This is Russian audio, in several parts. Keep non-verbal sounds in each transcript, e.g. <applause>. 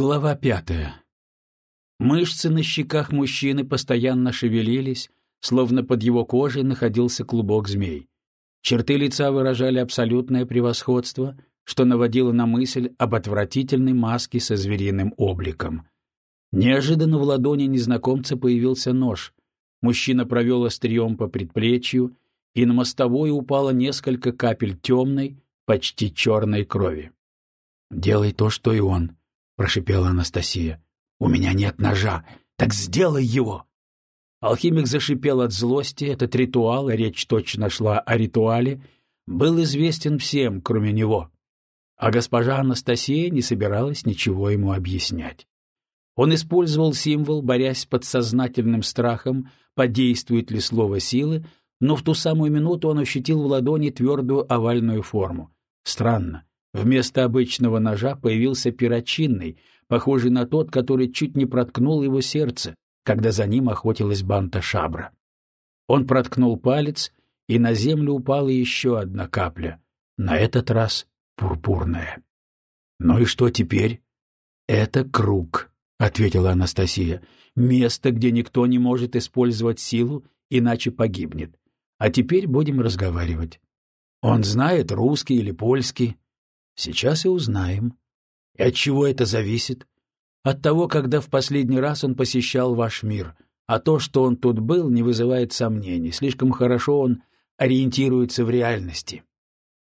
Глава пятая. Мышцы на щеках мужчины постоянно шевелились, словно под его кожей находился клубок змей. Черты лица выражали абсолютное превосходство, что наводило на мысль об отвратительной маске со звериным обликом. Неожиданно в ладони незнакомца появился нож. Мужчина провел острием по предплечью, и на мостовой упало несколько капель темной, почти черной крови. «Делай то, что и он», прошипела Анастасия. «У меня нет ножа, так сделай его!» Алхимик зашипел от злости, этот ритуал, речь точно шла о ритуале, был известен всем, кроме него. А госпожа Анастасия не собиралась ничего ему объяснять. Он использовал символ, борясь с подсознательным страхом, подействует ли слово силы, но в ту самую минуту он ощутил в ладони твердую овальную форму. Странно. Вместо обычного ножа появился перочинный, похожий на тот, который чуть не проткнул его сердце, когда за ним охотилась банта шабра. Он проткнул палец, и на землю упала еще одна капля, на этот раз пурпурная. «Ну и что теперь?» «Это круг», — ответила Анастасия. «Место, где никто не может использовать силу, иначе погибнет. А теперь будем разговаривать. Он знает русский или польский?» Сейчас и узнаем. И от чего это зависит? От того, когда в последний раз он посещал ваш мир. А то, что он тут был, не вызывает сомнений. Слишком хорошо он ориентируется в реальности.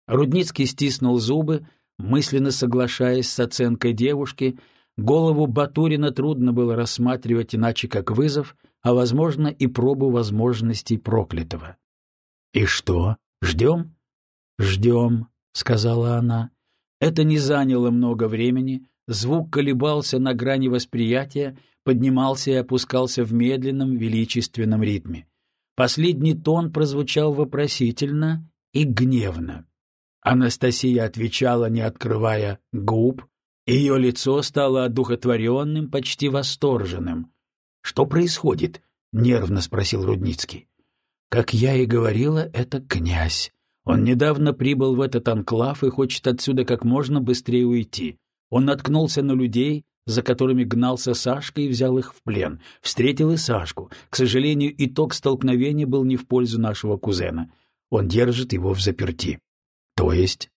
Рудницкий стиснул зубы, мысленно соглашаясь с оценкой девушки. Голову Батурина трудно было рассматривать иначе как вызов, а, возможно, и пробу возможностей проклятого. — И что, ждем? — Ждем, — сказала она. Это не заняло много времени, звук колебался на грани восприятия, поднимался и опускался в медленном, величественном ритме. Последний тон прозвучал вопросительно и гневно. Анастасия отвечала, не открывая губ, ее лицо стало одухотворенным, почти восторженным. — Что происходит? — нервно спросил Рудницкий. — Как я и говорила, это князь. Он недавно прибыл в этот анклав и хочет отсюда как можно быстрее уйти. Он наткнулся на людей, за которыми гнался Сашка и взял их в плен. Встретил и Сашку. К сожалению, итог столкновения был не в пользу нашего кузена. Он держит его в заперти. То есть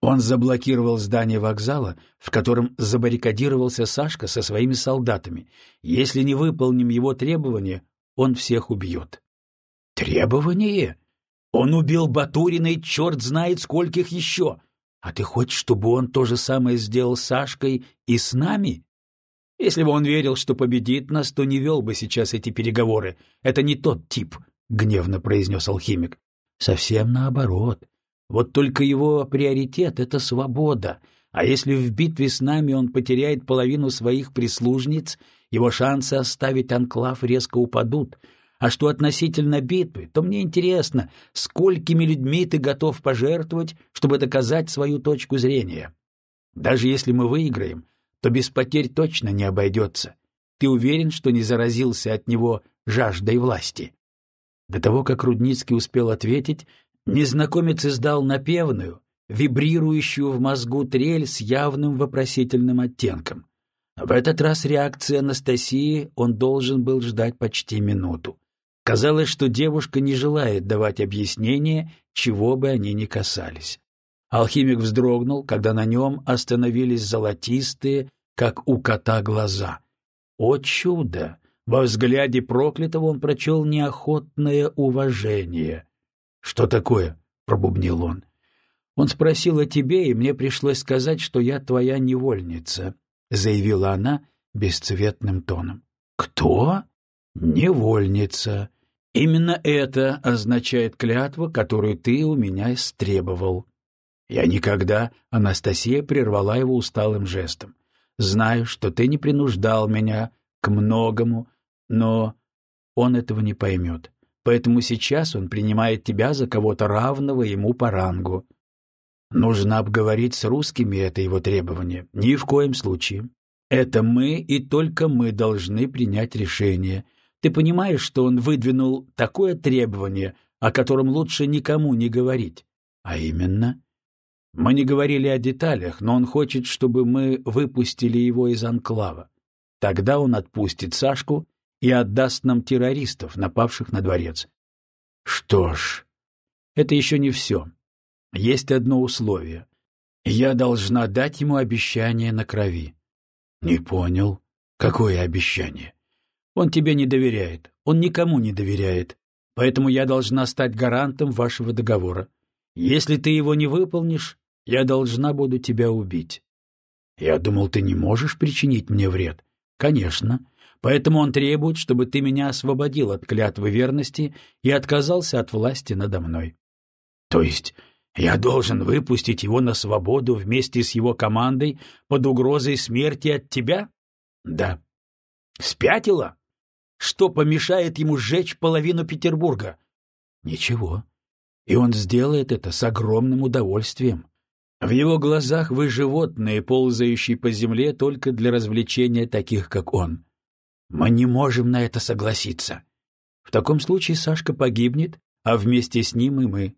он заблокировал здание вокзала, в котором забаррикадировался Сашка со своими солдатами. Если не выполним его требования, он всех убьет. «Требование?» Он убил Батурина и черт знает скольких еще. А ты хочешь, чтобы он то же самое сделал с Сашкой и с нами? Если бы он верил, что победит нас, то не вел бы сейчас эти переговоры. Это не тот тип, — гневно произнес алхимик. Совсем наоборот. Вот только его приоритет — это свобода. А если в битве с нами он потеряет половину своих прислужниц, его шансы оставить анклав резко упадут — а что относительно битвы, то мне интересно, сколькими людьми ты готов пожертвовать, чтобы доказать свою точку зрения. Даже если мы выиграем, то без потерь точно не обойдется. Ты уверен, что не заразился от него жаждой власти?» До того, как Рудницкий успел ответить, незнакомец издал напевную, вибрирующую в мозгу трель с явным вопросительным оттенком. В этот раз реакции Анастасии он должен был ждать почти минуту. Казалось, что девушка не желает давать объяснения, чего бы они ни касались. Алхимик вздрогнул, когда на нем остановились золотистые, как у кота, глаза. О чудо! Во взгляде проклятого он прочел неохотное уважение. — Что такое? — пробубнил он. — Он спросил о тебе, и мне пришлось сказать, что я твоя невольница, — заявила она бесцветным тоном. — Кто? — Невольница. Именно это означает клятва, которую ты у меня истребовал. Я никогда, Анастасия прервала его усталым жестом. Знаю, что ты не принуждал меня к многому, но он этого не поймет. Поэтому сейчас он принимает тебя за кого-то равного ему по рангу. Нужно обговорить с русскими это его требование. Ни в коем случае. Это мы и только мы должны принять решение — ты понимаешь, что он выдвинул такое требование, о котором лучше никому не говорить? А именно, Мы не говорили о деталях, но он хочет, чтобы мы выпустили его из анклава. Тогда он отпустит Сашку и отдаст нам террористов, напавших на дворец. Что ж, это еще не все. Есть одно условие. Я должна дать ему обещание на крови. Не понял. Какое обещание? Он тебе не доверяет. Он никому не доверяет. Поэтому я должна стать гарантом вашего договора. Если ты его не выполнишь, я должна буду тебя убить. Я думал, ты не можешь причинить мне вред. Конечно. Поэтому он требует, чтобы ты меня освободил от клятвы верности и отказался от власти надо мной. То есть я должен выпустить его на свободу вместе с его командой под угрозой смерти от тебя? Да. Спятила? Что помешает ему сжечь половину Петербурга? Ничего. И он сделает это с огромным удовольствием. В его глазах вы животные, ползающие по земле только для развлечения таких, как он. Мы не можем на это согласиться. В таком случае Сашка погибнет, а вместе с ним и мы.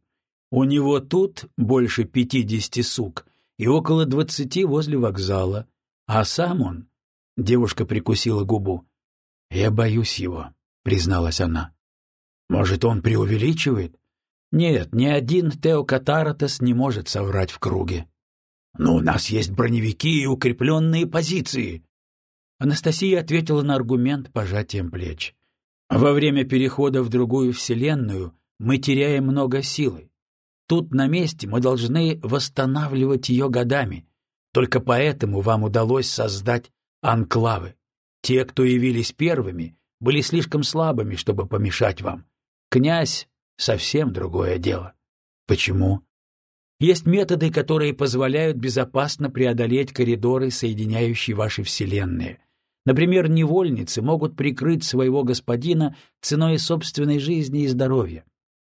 У него тут больше пятидесяти сук и около двадцати возле вокзала, а сам он... Девушка прикусила губу. «Я боюсь его», — призналась она. «Может, он преувеличивает?» «Нет, ни один Теокатаратос не может соврать в круге». «Но у нас есть броневики и укрепленные позиции». Анастасия ответила на аргумент пожатием плеч. «Во время перехода в другую вселенную мы теряем много силы. Тут на месте мы должны восстанавливать ее годами. Только поэтому вам удалось создать анклавы. Те, кто явились первыми, были слишком слабыми, чтобы помешать вам. Князь — совсем другое дело. Почему? Есть методы, которые позволяют безопасно преодолеть коридоры, соединяющие ваши вселенные. Например, невольницы могут прикрыть своего господина ценой собственной жизни и здоровья.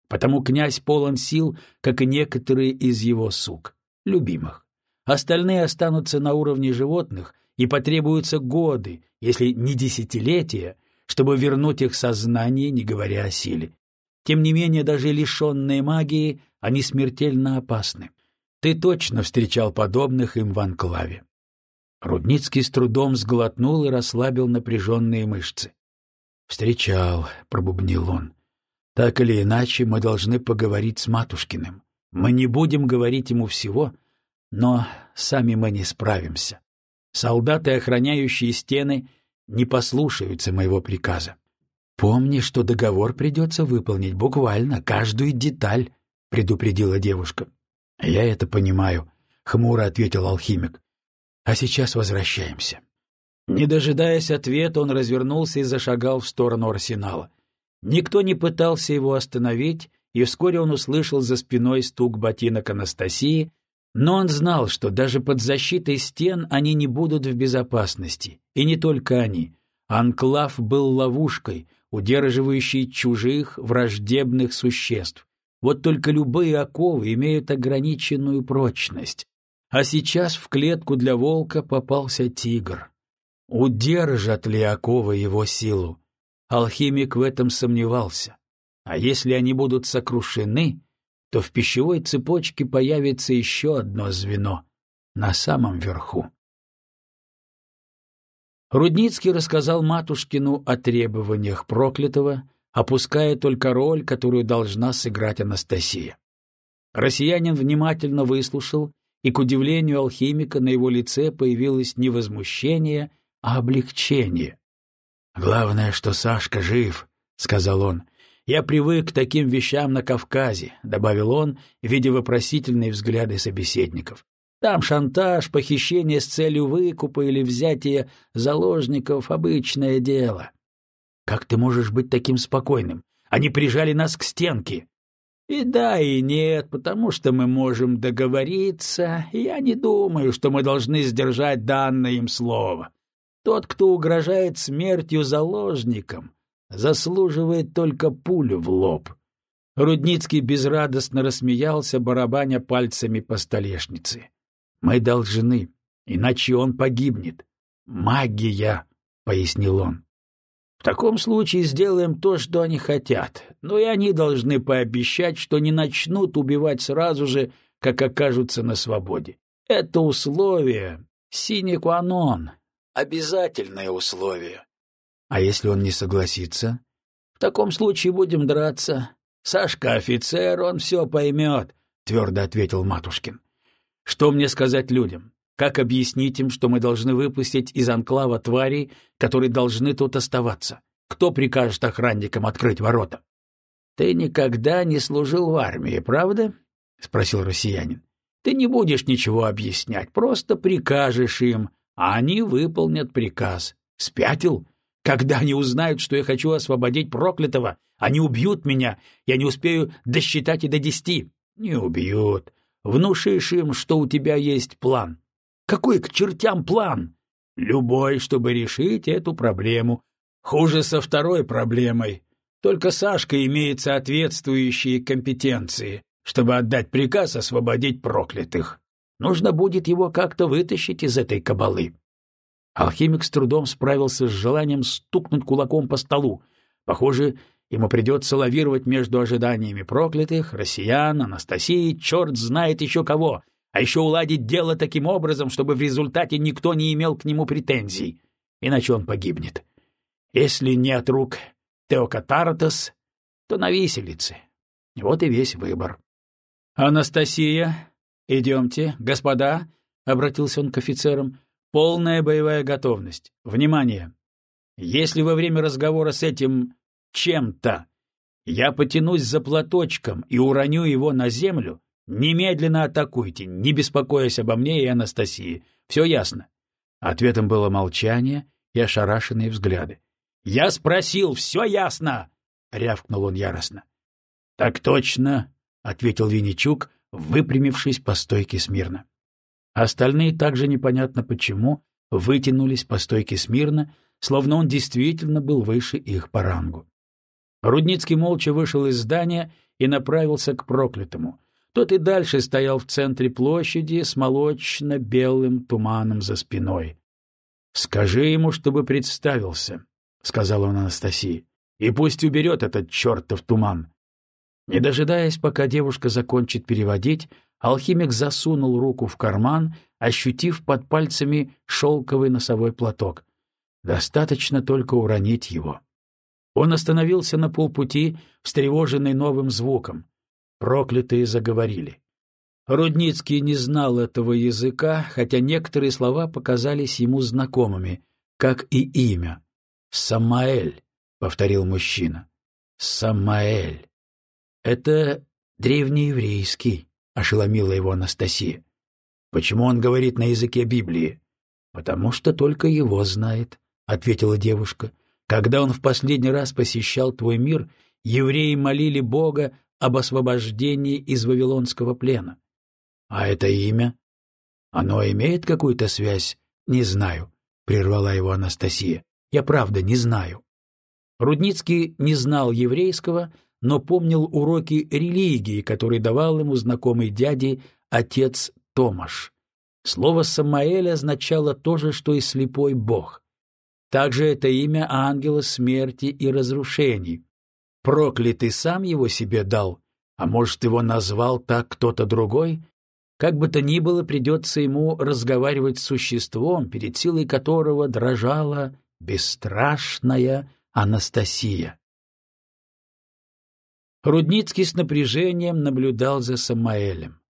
Потому князь полон сил, как и некоторые из его сук, любимых. Остальные останутся на уровне животных, и потребуются годы, если не десятилетия, чтобы вернуть их сознание, не говоря о силе. Тем не менее, даже лишенные магии, они смертельно опасны. Ты точно встречал подобных им в анклаве. Рудницкий с трудом сглотнул и расслабил напряженные мышцы. «Встречал», — пробубнил он. Так или иначе, мы должны поговорить с Матушкиным. Мы не будем говорить ему всего, но сами мы не справимся. Солдаты, охраняющие стены, не послушаются моего приказа. Помни, что договор придется выполнить буквально, каждую деталь, — предупредила девушка. — Я это понимаю, — хмуро ответил алхимик. — А сейчас возвращаемся. Не дожидаясь ответа, он развернулся и зашагал в сторону арсенала. Никто не пытался его остановить, и вскоре он услышал за спиной стук ботинок Анастасии, но он знал, что даже под защитой стен они не будут в безопасности, и не только они. Анклав был ловушкой, удерживающей чужих враждебных существ. Вот только любые оковы имеют ограниченную прочность. А сейчас в клетку для волка попался тигр. Удержат ли оковы его силу? Алхимик в этом сомневался. А если они будут сокрушены, то в пищевой цепочке появится еще одно звено на самом верху. Рудницкий рассказал Матушкину о требованиях проклятого, опуская только роль, которую должна сыграть Анастасия. Россиянин внимательно выслушал, и, к удивлению алхимика, на его лице появилось не возмущение, а облегчение. «Главное, что Сашка жив», — сказал он. «Я привык к таким вещам на Кавказе», — добавил он, видя вопросительные взгляды собеседников. «Там шантаж, похищение с целью выкупа или взятие заложников — обычное дело». «Как ты можешь быть таким спокойным? Они прижали нас к стенке». «И да, и нет, потому что мы можем договориться, я не думаю, что мы должны сдержать данное им слово. Тот, кто угрожает смертью заложникам, заслуживает только пулю в лоб. Рудницкий безрадостно рассмеялся, барабаня пальцами по столешнице. «Мы должны, иначе он погибнет. Магия!» — пояснил он. «В таком случае сделаем то, что они хотят, но и они должны пообещать, что не начнут убивать сразу же, как окажутся на свободе. Это условие non, обязательное условие. А если он не согласится? В таком случае будем драться. Сашка офицер, он все поймет, — твердо ответил Матушкин. Что мне сказать людям? Как объяснить им, что мы должны выпустить из анклава тварей, которые должны тут оставаться? Кто прикажет охранникам открыть ворота? — Ты никогда не служил в армии, правда? — спросил россиянин. — Ты не будешь ничего объяснять, просто прикажешь им, а они выполнят приказ. Спятил? Когда они узнают, что я хочу освободить проклятого, они убьют меня, я не успею досчитать и до десяти. Не убьют. Внушишь им, что у тебя есть план. Какой к чертям план? Любой, чтобы решить эту проблему. Хуже со второй проблемой. Только Сашка имеет соответствующие компетенции, чтобы отдать приказ освободить проклятых. Нужно будет его как-то вытащить из этой кабалы. Алхимик с трудом справился с желанием стукнуть кулаком по столу. Похоже, ему придется лавировать между ожиданиями проклятых, россиян, Анастасии, черт знает еще кого, а еще уладить дело таким образом, чтобы в результате никто не имел к нему претензий. Иначе он погибнет. Если не от рук Теокатартас, то на виселице. Вот и весь выбор. «Анастасия, идемте, господа», — обратился он к офицерам, — «полная боевая готовность. Внимание! Если во время разговора с этим чем-то я потянусь за платочком и уроню его на землю, немедленно атакуйте, не беспокоясь обо мне и Анастасии. Все ясно?» Ответом было молчание и ошарашенные взгляды. «Я спросил, все ясно!» — рявкнул он яростно. «Так точно!» — ответил Винничук, выпрямившись по стойке смирно. Остальные также непонятно почему вытянулись по стойке смирно, словно он действительно был выше их по рангу. Рудницкий молча вышел из здания и направился к проклятому. Тот и дальше стоял в центре площади с молочно-белым туманом за спиной. — Скажи ему, чтобы представился, — сказал он Анастасии, — и пусть уберет этот чертов туман. Не дожидаясь, пока девушка закончит переводить, алхимик засунул руку в карман, ощутив под пальцами шелковый носовой платок. Достаточно только уронить его. Он остановился на полпути, встревоженный новым звуком. Проклятые заговорили. Рудницкий не знал этого языка, хотя некоторые слова показались ему знакомыми, как и имя. «Самаэль», — повторил мужчина. «Самаэль». «Это древнееврейский», — ошеломила его Анастасия. «Почему он говорит на языке Библии?» «Потому что только его знает», — ответила девушка. «Когда он в последний раз посещал твой мир, евреи молили Бога об освобождении из вавилонского плена. А это имя? Оно имеет какую-то связь? Не знаю, — прервала его Анастасия. Я правда не знаю. Рудницкий не знал еврейского, но помнил уроки религии, которые давал ему знакомый дяде отец Томаш. Слово Самаэль означало то же, что и слепой бог. Также это имя ангела смерти и разрушений. Проклятый сам его себе дал, а может, его назвал так кто-то другой? Как бы то ни было, придется ему разговаривать с существом, перед силой которого дрожала бесстрашная Анастасия. Рудницкий с напряжением наблюдал за Самаэлем.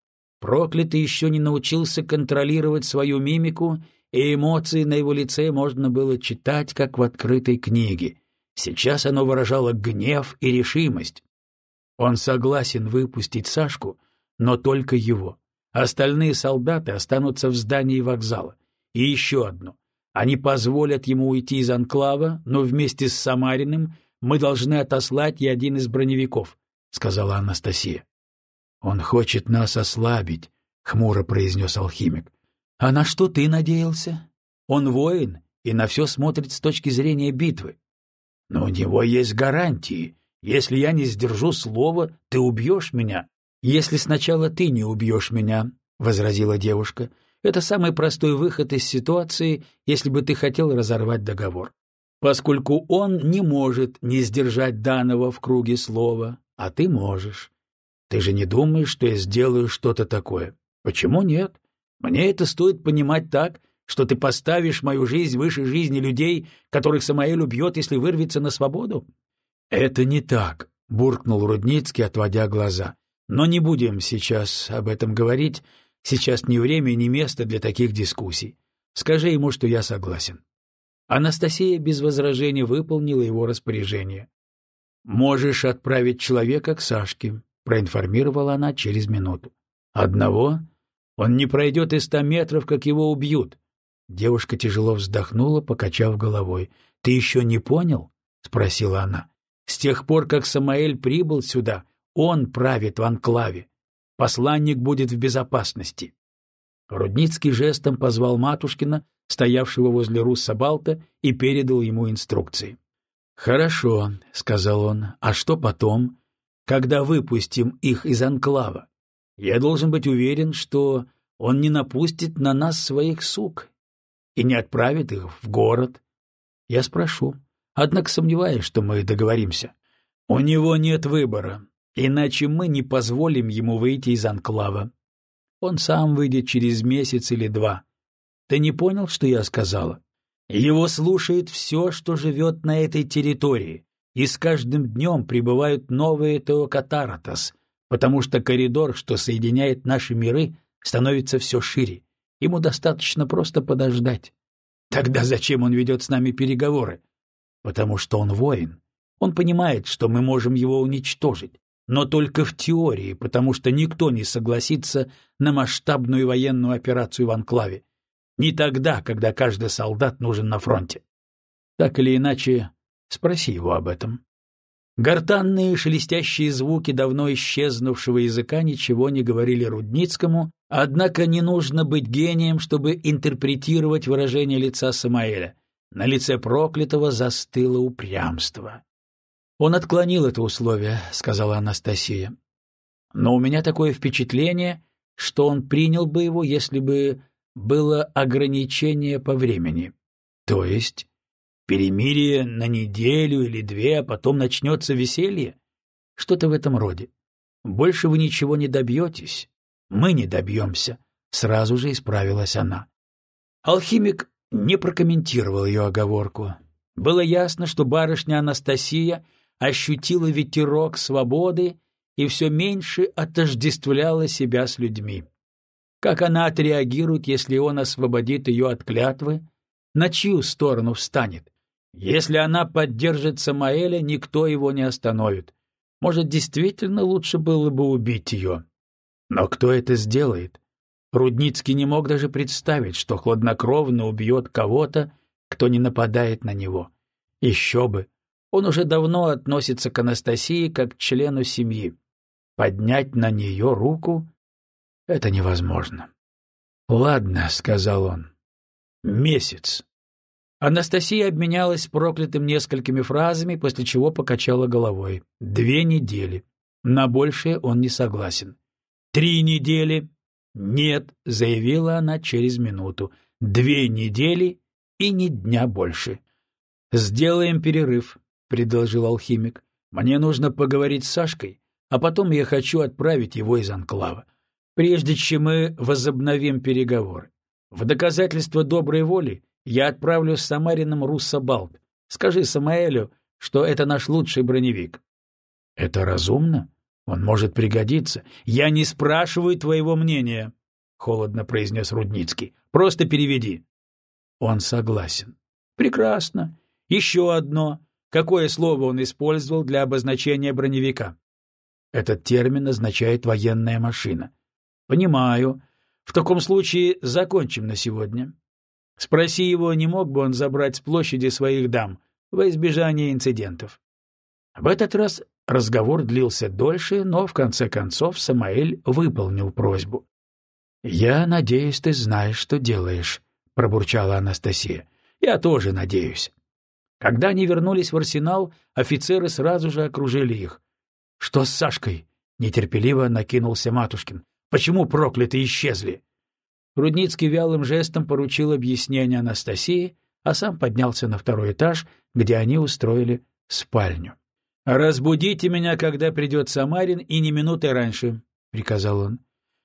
Проклятый еще не научился контролировать свою мимику, и эмоции на его лице можно было читать, как в открытой книге. Сейчас оно выражало гнев и решимость. Он согласен выпустить Сашку, но только его. Остальные солдаты останутся в здании вокзала. И еще одно. Они позволят ему уйти из анклава, но вместе с Самариным мы должны отослать и один из броневиков, — сказала Анастасия. — Он хочет нас ослабить, — хмуро произнес алхимик. — А на что ты надеялся? Он воин и на все смотрит с точки зрения битвы. Но у него есть гарантии. Если я не сдержу слова, ты убьешь меня. Если сначала ты не убьешь меня, — возразила девушка, — это самый простой выход из ситуации, если бы ты хотел разорвать договор. Поскольку он не может не сдержать данного в круге слова, а ты можешь. Ты же не думаешь, что я сделаю что-то такое? Почему нет? Мне это стоит понимать так, что ты поставишь мою жизнь выше жизни людей, которых Самаэль убьет, если вырвется на свободу? Это не так, буркнул Рудницкий, отводя глаза. Но не будем сейчас об этом говорить. Сейчас ни время, ни место для таких дискуссий. Скажи ему, что я согласен. Анастасия без возражений выполнила его распоряжение. «Можешь отправить человека к Сашке», — проинформировала она через минуту. «Одного? Он не пройдет и ста метров, как его убьют». Девушка тяжело вздохнула, покачав головой. «Ты еще не понял?» — спросила она. «С тех пор, как Самаэль прибыл сюда, он правит в анклаве. Посланник будет в безопасности. Рудницкий жестом позвал Матушкина, стоявшего возле Руссобалта, и передал ему инструкции. «Хорошо», — сказал он, — «а что потом, когда выпустим их из анклава? Я должен быть уверен, что он не напустит на нас своих сук и не отправит их в город. Я спрошу, однако сомневаюсь, что мы договоримся. У него нет выбора. Иначе мы не позволим ему выйти из анклава. Он сам выйдет через месяц или два. Ты не понял, что я сказала? Его слушает все, что живет на этой территории, и с каждым днем прибывают новые Теокатаратас, потому что коридор, что соединяет наши миры, становится все шире. Ему достаточно просто подождать. Тогда зачем он ведет с нами переговоры? Потому что он воин. Он понимает, что мы можем его уничтожить но только в теории, потому что никто не согласится на масштабную военную операцию в анклаве. Не тогда, когда каждый солдат нужен на фронте. Так или иначе, спроси его об этом. Гортанные шелестящие звуки давно исчезнувшего языка ничего не говорили Рудницкому, однако не нужно быть гением, чтобы интерпретировать выражение лица Самаэля. На лице проклятого застыло упрямство. Он отклонил это условие, сказала Анастасия. Но у меня такое впечатление, что он принял бы его, если бы было ограничение по времени. То есть перемирие на неделю или две, а потом начнется веселье? Что-то в этом роде. Больше вы ничего не добьетесь. Мы не добьемся, — сразу же исправилась она. Алхимик не прокомментировал ее оговорку. Было ясно, что барышня Анастасия — ощутила ветерок свободы и все меньше отождествляла себя с людьми. Как она отреагирует, если он освободит ее от клятвы? На чью сторону встанет? Если она поддержит Самаэля, никто его не остановит. Может, действительно лучше было бы убить ее. Но кто это сделает? Рудницкий не мог даже представить, что хладнокровно убьет кого-то, кто не нападает на него. Еще бы! Он уже давно относится к Анастасии как к члену семьи. Поднять на нее руку — это невозможно. «Ладно», — сказал он, — «месяц». Анастасия обменялась проклятым несколькими фразами, после чего покачала головой. «Две недели. На большее он не согласен». «Три недели?» «Нет», — заявила она через минуту. «Две недели и ни дня больше». «Сделаем перерыв», — предложил алхимик. «Мне нужно поговорить с Сашкой, а потом я хочу отправить его из анклава, прежде чем мы возобновим переговоры. В доказательство доброй воли я отправлю с Самарином Руссобалт. Скажи Самаэлю, что это наш лучший броневик». «Это разумно? Он может пригодиться. Я не спрашиваю твоего мнения», — холодно произнес Рудницкий. «Просто переведи». Он согласен. «Прекрасно. Еще одно. Какое слово он использовал для обозначения броневика? Этот термин означает «военная машина». Понимаю. В таком случае закончим на сегодня. Спроси его, не мог бы он забрать с площади своих дам во избежание инцидентов. В этот раз разговор длился дольше, но в конце концов Самаэль выполнил просьбу. «Я надеюсь, ты знаешь, что делаешь», — пробурчала Анастасия. «Я тоже надеюсь». Когда они вернулись в арсенал, офицеры сразу же окружили их. — Что с Сашкой? — нетерпеливо накинулся Матушкин. — Почему проклятые исчезли? Рудницкий вялым жестом поручил объяснение Анастасии, а сам поднялся на второй этаж, где они устроили спальню. «Разбудите меня, когда придет Самарин, и не минуты раньше», — приказал он.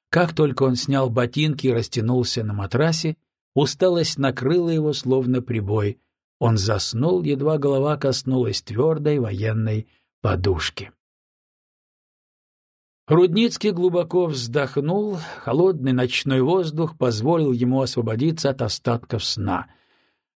Как только он снял ботинки и растянулся на матрасе, усталость накрыла его, словно прибой. Он заснул, едва голова коснулась твердой военной подушки. Рудницкий глубоко вздохнул, холодный ночной воздух позволил ему освободиться от остатков сна.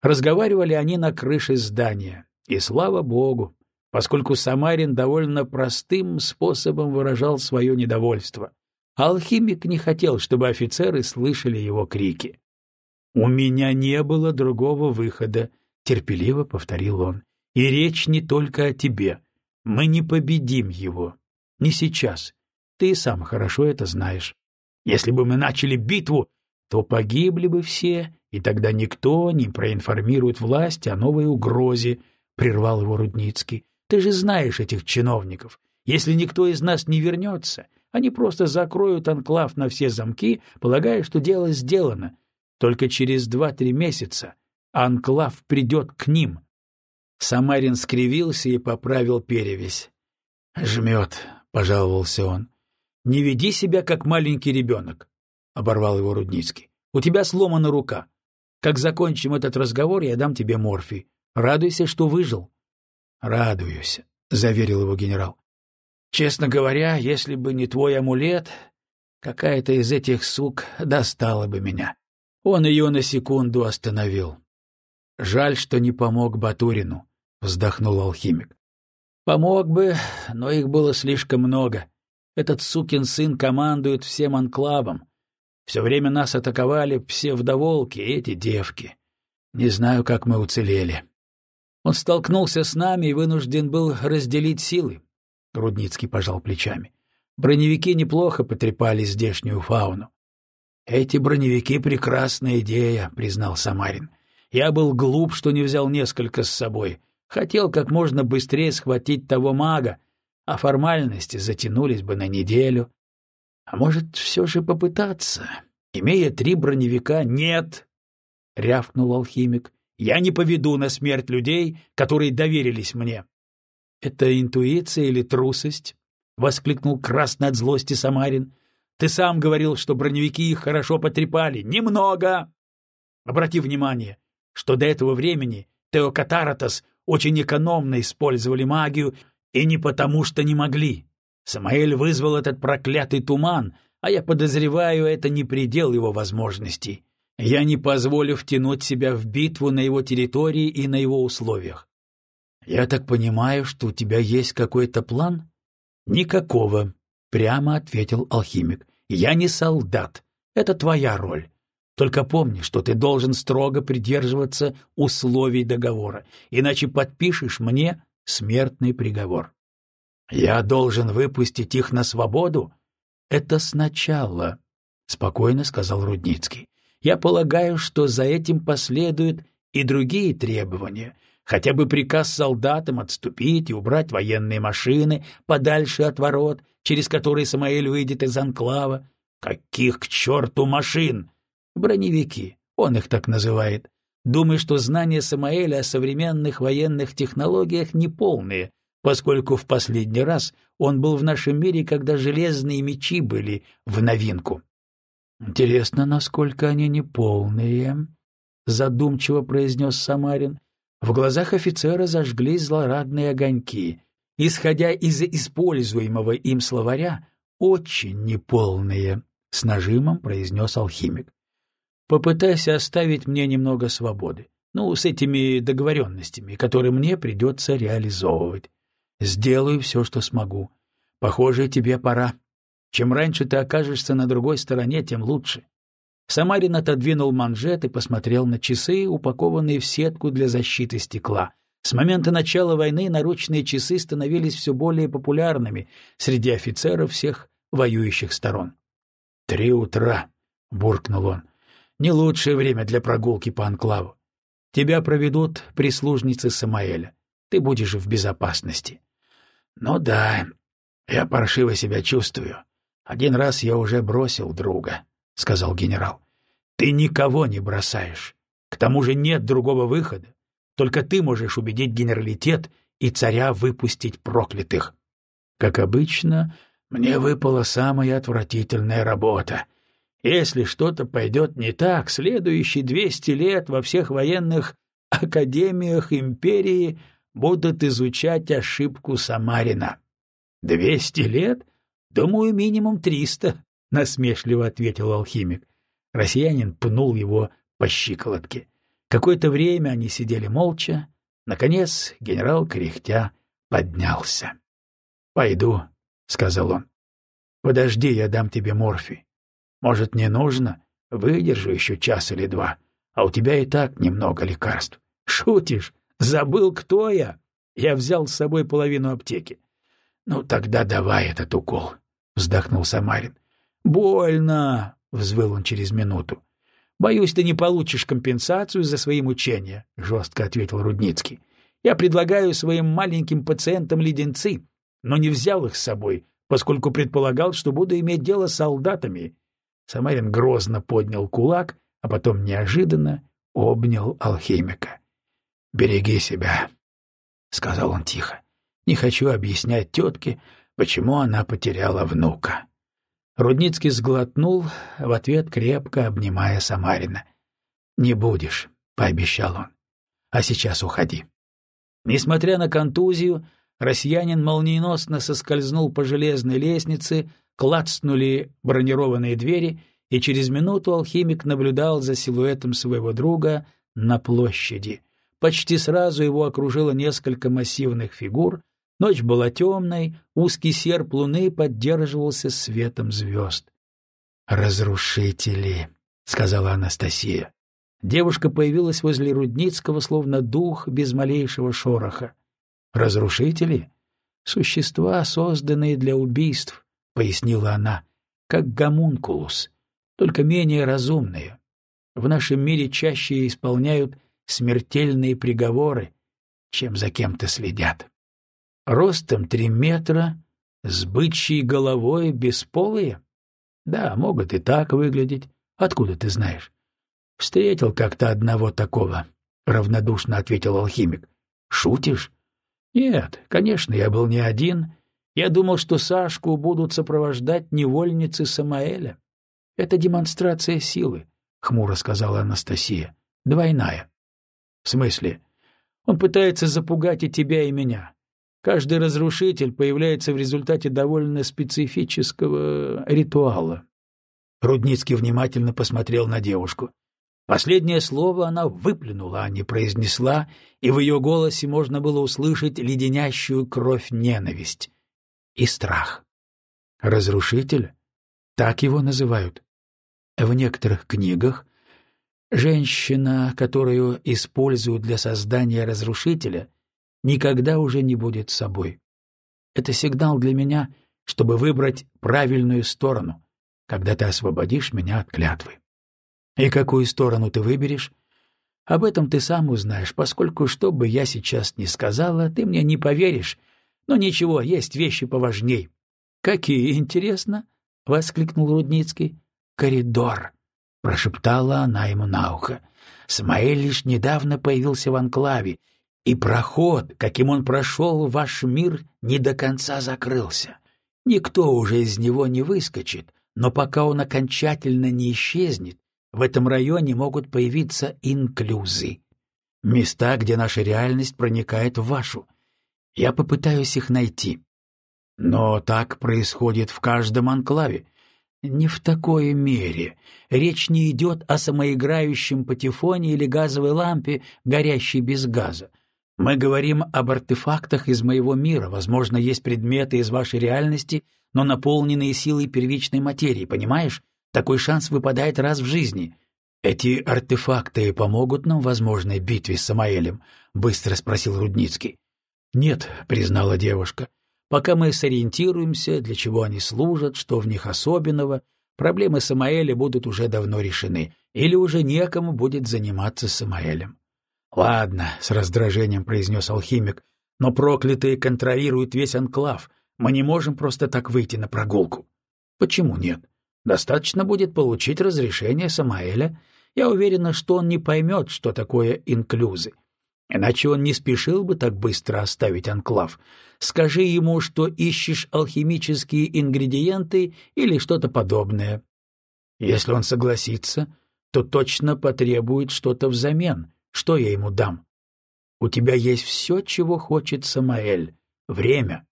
Разговаривали они на крыше здания, и слава богу, поскольку Самарин довольно простым способом выражал свое недовольство. Алхимик не хотел, чтобы офицеры слышали его крики. «У меня не было другого выхода», — терпеливо повторил он. «И речь не только о тебе. Мы не победим его. Не сейчас. Ты сам хорошо это знаешь. Если бы мы начали битву, то погибли бы все, и тогда никто не проинформирует власть о новой угрозе, — прервал его Рудницкий. Ты же знаешь этих чиновников. Если никто из нас не вернется, они просто закроют анклав на все замки, полагая, что дело сделано. Только через два-три месяца анклав придет к ним. Самарин скривился и поправил перевязь. «Жмет», — пожаловался он. Не веди себя, как маленький ребенок, — оборвал его Рудницкий. — У тебя сломана рука. Как закончим этот разговор, я дам тебе морфий. Радуйся, что выжил. — Радуюсь, — заверил его генерал. — Честно говоря, если бы не твой амулет, какая-то из этих сук достала бы меня. Он ее на секунду остановил. — Жаль, что не помог Батурину, — вздохнул алхимик. — Помог бы, но их было слишком много. — этот сукин сын командует всем анклавом. Все время нас атаковали все вдоволки и эти девки. Не знаю, как мы уцелели. Он столкнулся с нами и вынужден был разделить силы. Рудницкий пожал плечами. Броневики неплохо потрепали здешнюю фауну. «Эти броневики — прекрасная идея», — признал Самарин. «Я был глуп, что не взял несколько с собой. Хотел как можно быстрее схватить того мага, а формальности затянулись бы на неделю. А может, все же попытаться? Имея три броневика, нет, — рявкнул алхимик. Я не поведу на смерть людей, которые доверились мне. — Это интуиция или трусость? — воскликнул красный от злости Самарин. — Ты сам говорил, что броневики их хорошо потрепали. Немного! Обрати внимание, что до этого времени Теокатаратос очень экономно использовали магию и не потому, что не могли. Самаэль вызвал этот проклятый туман, а я подозреваю, это не предел его возможностей. Я не позволю втянуть себя в битву на его территории и на его условиях. Я так понимаю, что у тебя есть какой-то план? Никакого, прямо ответил алхимик. Я не солдат. Это твоя роль. Только помни, что ты должен строго придерживаться условий договора, иначе подпишешь мне смертный приговор. Я должен выпустить их на свободу? Это сначала, спокойно сказал Рудницкий. Я полагаю, что за этим последуют и другие требования, хотя бы приказ солдатам отступить и убрать военные машины подальше от ворот, через которые Самаэль выйдет из анклава. Каких к черту машин? Броневики, он их так называет. Думаю, что знания Самаэля о современных военных технологиях неполные, поскольку в последний раз он был в нашем мире, когда железные мечи были в новинку. «Интересно, насколько они неполные», — задумчиво произнес Самарин. В глазах офицера зажглись злорадные огоньки. Исходя из используемого им словаря, очень неполные, — с нажимом произнес алхимик. Попытайся оставить мне немного свободы. Ну, с этими договоренностями, которые мне придется реализовывать. Сделаю все, что смогу. Похоже, тебе пора. Чем раньше ты окажешься на другой стороне, тем лучше. Самарин отодвинул манжет и посмотрел на часы, упакованные в сетку для защиты стекла. С момента начала войны наручные часы становились все более популярными среди офицеров всех воюющих сторон. «Три утра», — буркнул он не лучшее время для прогулки по анклаву. Тебя проведут прислужницы Самаэля. Ты будешь в безопасности. Ну да, я паршиво себя чувствую. Один раз я уже бросил друга, — сказал генерал. Ты никого не бросаешь. К тому же нет другого выхода. Только ты можешь убедить генералитет и царя выпустить проклятых. Как обычно, мне выпала самая отвратительная работа. Если что-то пойдет не так, следующие двести лет во всех военных академиях империи будут изучать ошибку Самарина. Двести лет? Думаю, минимум триста, — насмешливо ответил алхимик. Россиянин пнул его по щиколотке. Какое-то время они сидели молча. Наконец генерал, кряхтя, поднялся. — Пойду, — сказал он. — Подожди, я дам тебе морфий. Может, не нужно? Выдержу еще час или два. А у тебя и так немного лекарств. Шутишь? Забыл, кто я? Я взял с собой половину аптеки. — Ну, тогда давай этот укол, — вздохнул Самарин. — Больно, — взвыл он через минуту. — Боюсь, ты не получишь компенсацию за свои мучения, — жестко ответил Рудницкий. — Я предлагаю своим маленьким пациентам леденцы, но не взял их с собой, поскольку предполагал, что буду иметь дело с солдатами. Самарин грозно поднял кулак, а потом неожиданно обнял алхимика. — Береги себя, — сказал он тихо. — Не хочу объяснять тетке, почему она потеряла внука. Рудницкий сглотнул, в ответ крепко обнимая Самарина. — Не будешь, — пообещал он. — А сейчас уходи. Несмотря на контузию, россиянин молниеносно соскользнул по железной лестнице, клацнули бронированные двери, и через минуту алхимик наблюдал за силуэтом своего друга на площади. Почти сразу его окружило несколько массивных фигур, ночь была темной, узкий серп луны поддерживался светом звезд. «Разрушители», — сказала Анастасия. Девушка появилась возле Рудницкого, словно дух без малейшего шороха. «Разрушители? Существа, созданные для убийств», — пояснила она, — «как гомункулус, только менее разумные. В нашем мире чаще исполняют смертельные приговоры, чем за кем-то следят. Ростом три метра, с бычьей головой, бесполые? Да, могут и так выглядеть. Откуда ты знаешь? Встретил как-то одного такого, — равнодушно ответил алхимик. Шутишь? Нет, конечно, я был не один. Я думал, что Сашку будут сопровождать невольницы Самаэля. Это демонстрация силы, — хмуро сказала Анастасия. Двойная. В смысле? Он пытается запугать и тебя, и меня. Каждый разрушитель появляется в результате довольно специфического ритуала. Рудницкий внимательно посмотрел на девушку. Последнее слово она выплюнула, а не произнесла, и в ее голосе можно было услышать леденящую кровь ненависть и страх. Разрушитель? Так его называют. В некоторых книгах Женщина, которую используют для создания разрушителя, никогда уже не будет собой. Это сигнал для меня, чтобы выбрать правильную сторону, когда ты освободишь меня от клятвы. И какую сторону ты выберешь? Об этом ты сам узнаешь, поскольку, что бы я сейчас ни сказала, ты мне не поверишь. Но ничего, есть вещи поважней. — Какие, интересно? — воскликнул Рудницкий. — Коридор прошептала она ему на ухо. Смаэль лишь недавно появился в анклаве, и проход, каким он прошел в ваш мир, не до конца закрылся. Никто уже из него не выскочит, но пока он окончательно не исчезнет, в этом районе могут появиться инклюзы. Места, где наша реальность проникает в вашу. Я попытаюсь их найти. Но так происходит в каждом анклаве. Не в такой мере. Речь не идет о самоиграющем патефоне или газовой лампе, горящей без газа. Мы говорим об артефактах из моего мира. Возможно, есть предметы из вашей реальности, но наполненные силой первичной материи, понимаешь? Такой шанс выпадает раз в жизни. Эти артефакты помогут нам в возможной битве с Самаэлем? быстро спросил Рудницкий. Нет, признала девушка. Пока мы сориентируемся, для чего они служат, что в них особенного, проблемы Самаэля будут уже давно решены, или уже некому будет заниматься Самаэлем. «Ладно», — с раздражением произнес алхимик, — «но проклятые контролируют весь анклав. Мы не можем просто так выйти на прогулку». «Почему нет? Достаточно будет получить разрешение Самаэля. Я уверена, что он не поймет, что такое инклюзы. Иначе он не спешил бы так быстро оставить анклав. Скажи ему, что ищешь алхимические ингредиенты или что-то подобное. Если он согласится, то точно потребует что-то взамен. Что я ему дам? У тебя есть все, чего хочет Самаэль. Время.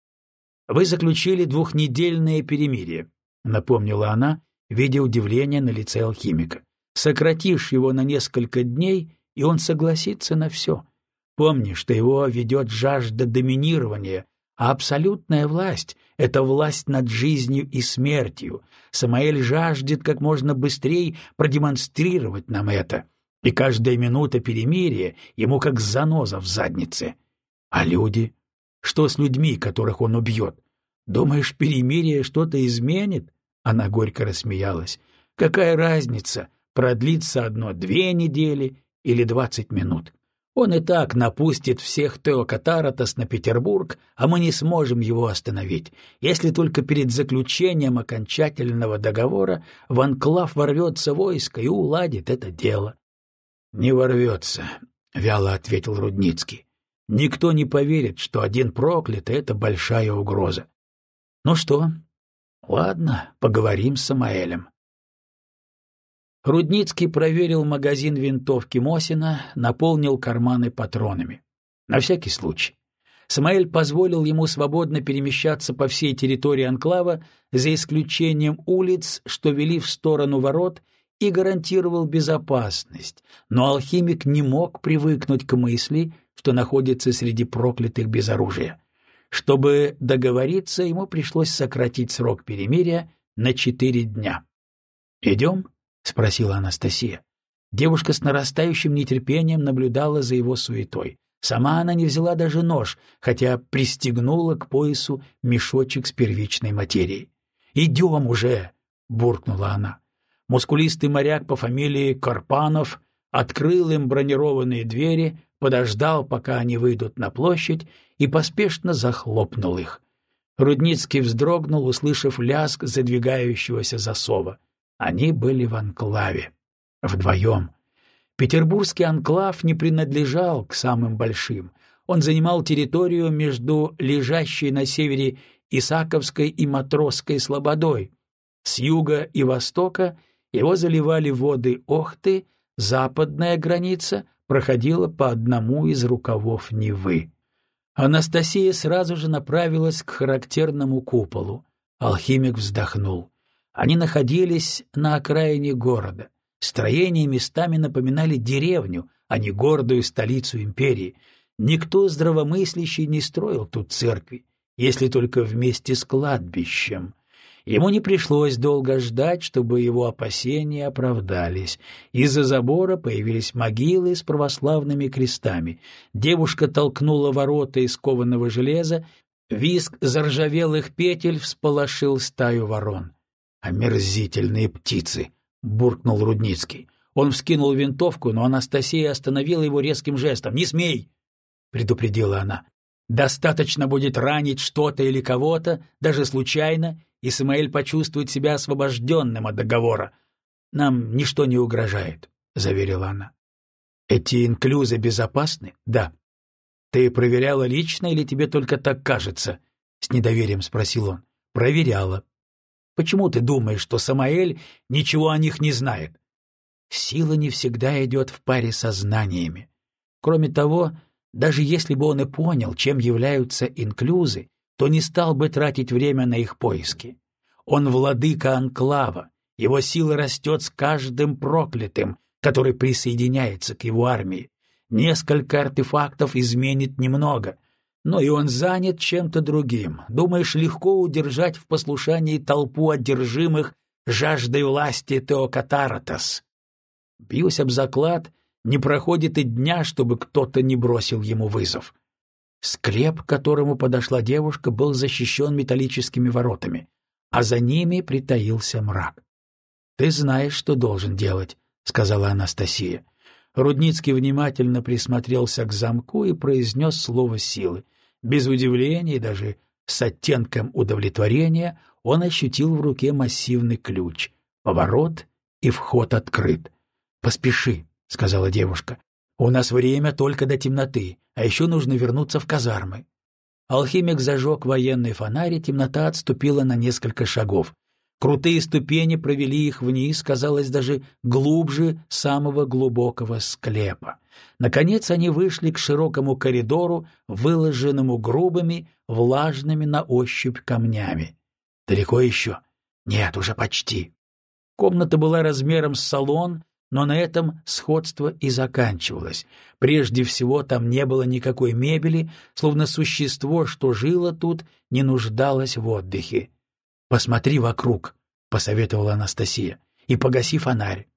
Вы заключили двухнедельное перемирие, напомнила она, видя удивление на лице алхимика. Сократишь его на несколько дней, и он согласится на все. Помни, что его ведет жажда доминирования, а абсолютная власть — это власть над жизнью и смертью. Самаэль жаждет как можно быстрее продемонстрировать нам это, и каждая минута перемирия ему как заноза в заднице. А люди? Что с людьми, которых он убьет? Думаешь, перемирие что-то изменит? Она горько рассмеялась. Какая разница, продлится одно две недели или двадцать минут? Он и так напустит всех Теокатаратос на Петербург, а мы не сможем его остановить, если только перед заключением окончательного договора в анклав ворвется войско и уладит это дело. — Не ворвется, — вяло ответил Рудницкий. — Никто не поверит, что один проклятый — это большая угроза. — Ну что? — Ладно, поговорим с Самаэлем. Рудницкий проверил магазин винтовки Мосина, наполнил карманы патронами. На всякий случай. Самаэль позволил ему свободно перемещаться по всей территории анклава, за исключением улиц, что вели в сторону ворот, и гарантировал безопасность, но алхимик не мог привыкнуть к мысли, что находится среди проклятых без оружия. Чтобы договориться, ему пришлось сократить срок перемирия на четыре дня. «Идем?» — спросила Анастасия. Девушка с нарастающим нетерпением наблюдала за его суетой. Сама она не взяла даже нож, хотя пристегнула к поясу мешочек с первичной материей. «Идем уже!» — буркнула она. Мускулистый моряк по фамилии Карпанов открыл им бронированные двери, подождал, пока они выйдут на площадь, и поспешно захлопнул их. Рудницкий вздрогнул, услышав лязг задвигающегося засова. Они были в анклаве. Вдвоем. Петербургский анклав не принадлежал к самым большим. Он занимал территорию между лежащей на севере Исаковской и Матросской слободой. С юга и востока его заливали воды Охты, западная граница проходила по одному из рукавов Невы. Анастасия сразу же направилась к характерному куполу. Алхимик вздохнул. Они находились на окраине города. Строения местами напоминали деревню, а не гордую столицу империи. Никто здравомыслящий не строил тут церкви, если только вместе с кладбищем. Ему не пришлось долго ждать, чтобы его опасения оправдались. Из-за забора появились могилы с православными крестами. Девушка толкнула ворота из кованого железа, виск заржавелых петель всполошил стаю ворон. «Омерзительные птицы!» — буркнул Рудницкий. Он вскинул винтовку, но Анастасия остановила его резким жестом. «Не смей!» — предупредила она. «Достаточно будет ранить что-то или кого-то, даже случайно, и Самаэль почувствует себя освобожденным от договора. Нам ничто не угрожает», — заверила она. «Эти инклюзы безопасны?» «Да». «Ты проверяла лично или тебе только так кажется?» — с недоверием спросил он. «Проверяла», Почему ты думаешь, что Самаэль ничего о них не знает? Сила не всегда идет в паре со знаниями. Кроме того, даже если бы он и понял, чем являются инклюзы, то не стал бы тратить время на их поиски. Он владыка анклава, его сила растет с каждым проклятым, который присоединяется к его армии. Несколько артефактов изменит немного, но и он занят чем-то другим. Думаешь, легко удержать в послушании толпу одержимых жаждой власти Теокатаратос? Бьюсь об заклад, не проходит и дня, чтобы кто-то не бросил ему вызов. Склеп, к которому подошла девушка, был защищен металлическими воротами, а за ними притаился мрак. — Ты знаешь, что должен делать, — сказала Анастасия. Рудницкий внимательно присмотрелся к замку и произнес слово силы. Без удивления и даже с оттенком удовлетворения он ощутил в руке массивный ключ. Поворот, и вход открыт. «Поспеши», — сказала девушка. У нас время только до темноты, а еще нужно вернуться в казармы. Алхимик зажег военный фонарь, и темнота отступила на несколько шагов. Крутые ступени провели их вниз, казалось, даже глубже самого глубокого склепа. Наконец они вышли к широкому коридору, выложенному грубыми, влажными на ощупь камнями. «Далеко еще?» «Нет, уже почти». Комната была размером с салон, но на этом сходство и заканчивалось. Прежде всего, там не было никакой мебели, словно существо, что жило тут, не нуждалось в отдыхе. «Посмотри вокруг», — посоветовала Анастасия, — «и погаси фонарь».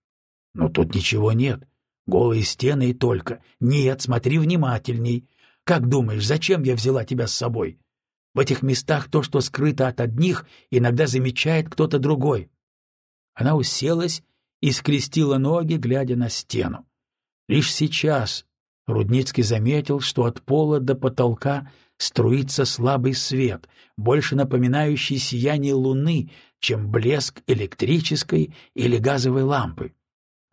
«Но тут ничего нет. Голые стены и только. Нет, смотри внимательней. Как думаешь, зачем я взяла тебя с собой? В этих местах то, что скрыто от одних, иногда замечает кто-то другой». Она уселась и скрестила ноги, глядя на стену. Лишь сейчас Рудницкий заметил, что от пола до потолка струится слабый свет, больше напоминающий сияние луны, чем блеск электрической или газовой лампы.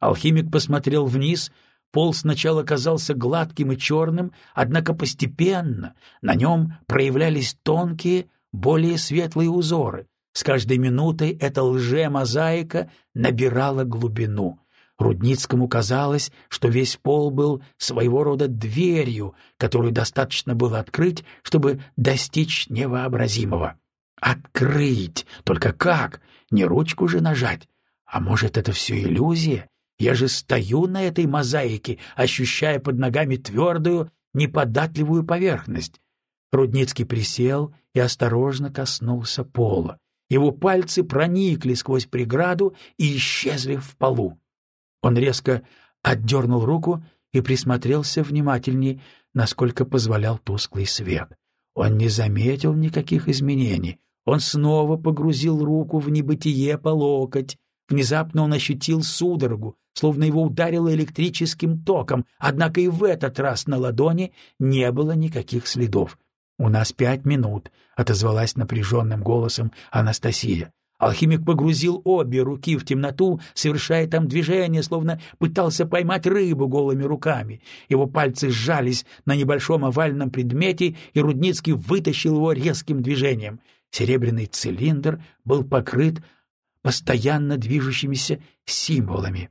Алхимик посмотрел вниз, пол сначала казался гладким и черным, однако постепенно на нем проявлялись тонкие, более светлые узоры. С каждой минутой эта лже-мозаика набирала глубину — Рудницкому казалось, что весь пол был своего рода дверью, которую достаточно было открыть, чтобы достичь невообразимого. Открыть! Только как? Не ручку же нажать. А может, это все иллюзия? Я же стою на этой мозаике, ощущая под ногами твердую, неподатливую поверхность. Рудницкий присел и осторожно коснулся пола. Его пальцы проникли сквозь преграду и исчезли в полу. Он резко отдернул руку и присмотрелся внимательней, насколько позволял тусклый свет. Он не заметил никаких изменений. Он снова погрузил руку в небытие по локоть. Внезапно он ощутил судорогу, словно его ударило электрическим током, однако и в этот раз на ладони не было никаких следов. «У нас пять минут», — отозвалась напряженным голосом Анастасия. Алхимик погрузил обе руки в темноту, совершая там движение, словно пытался поймать рыбу голыми руками. Его пальцы сжались на небольшом овальном предмете, и Рудницкий вытащил его резким движением. Серебряный цилиндр был покрыт постоянно движущимися символами.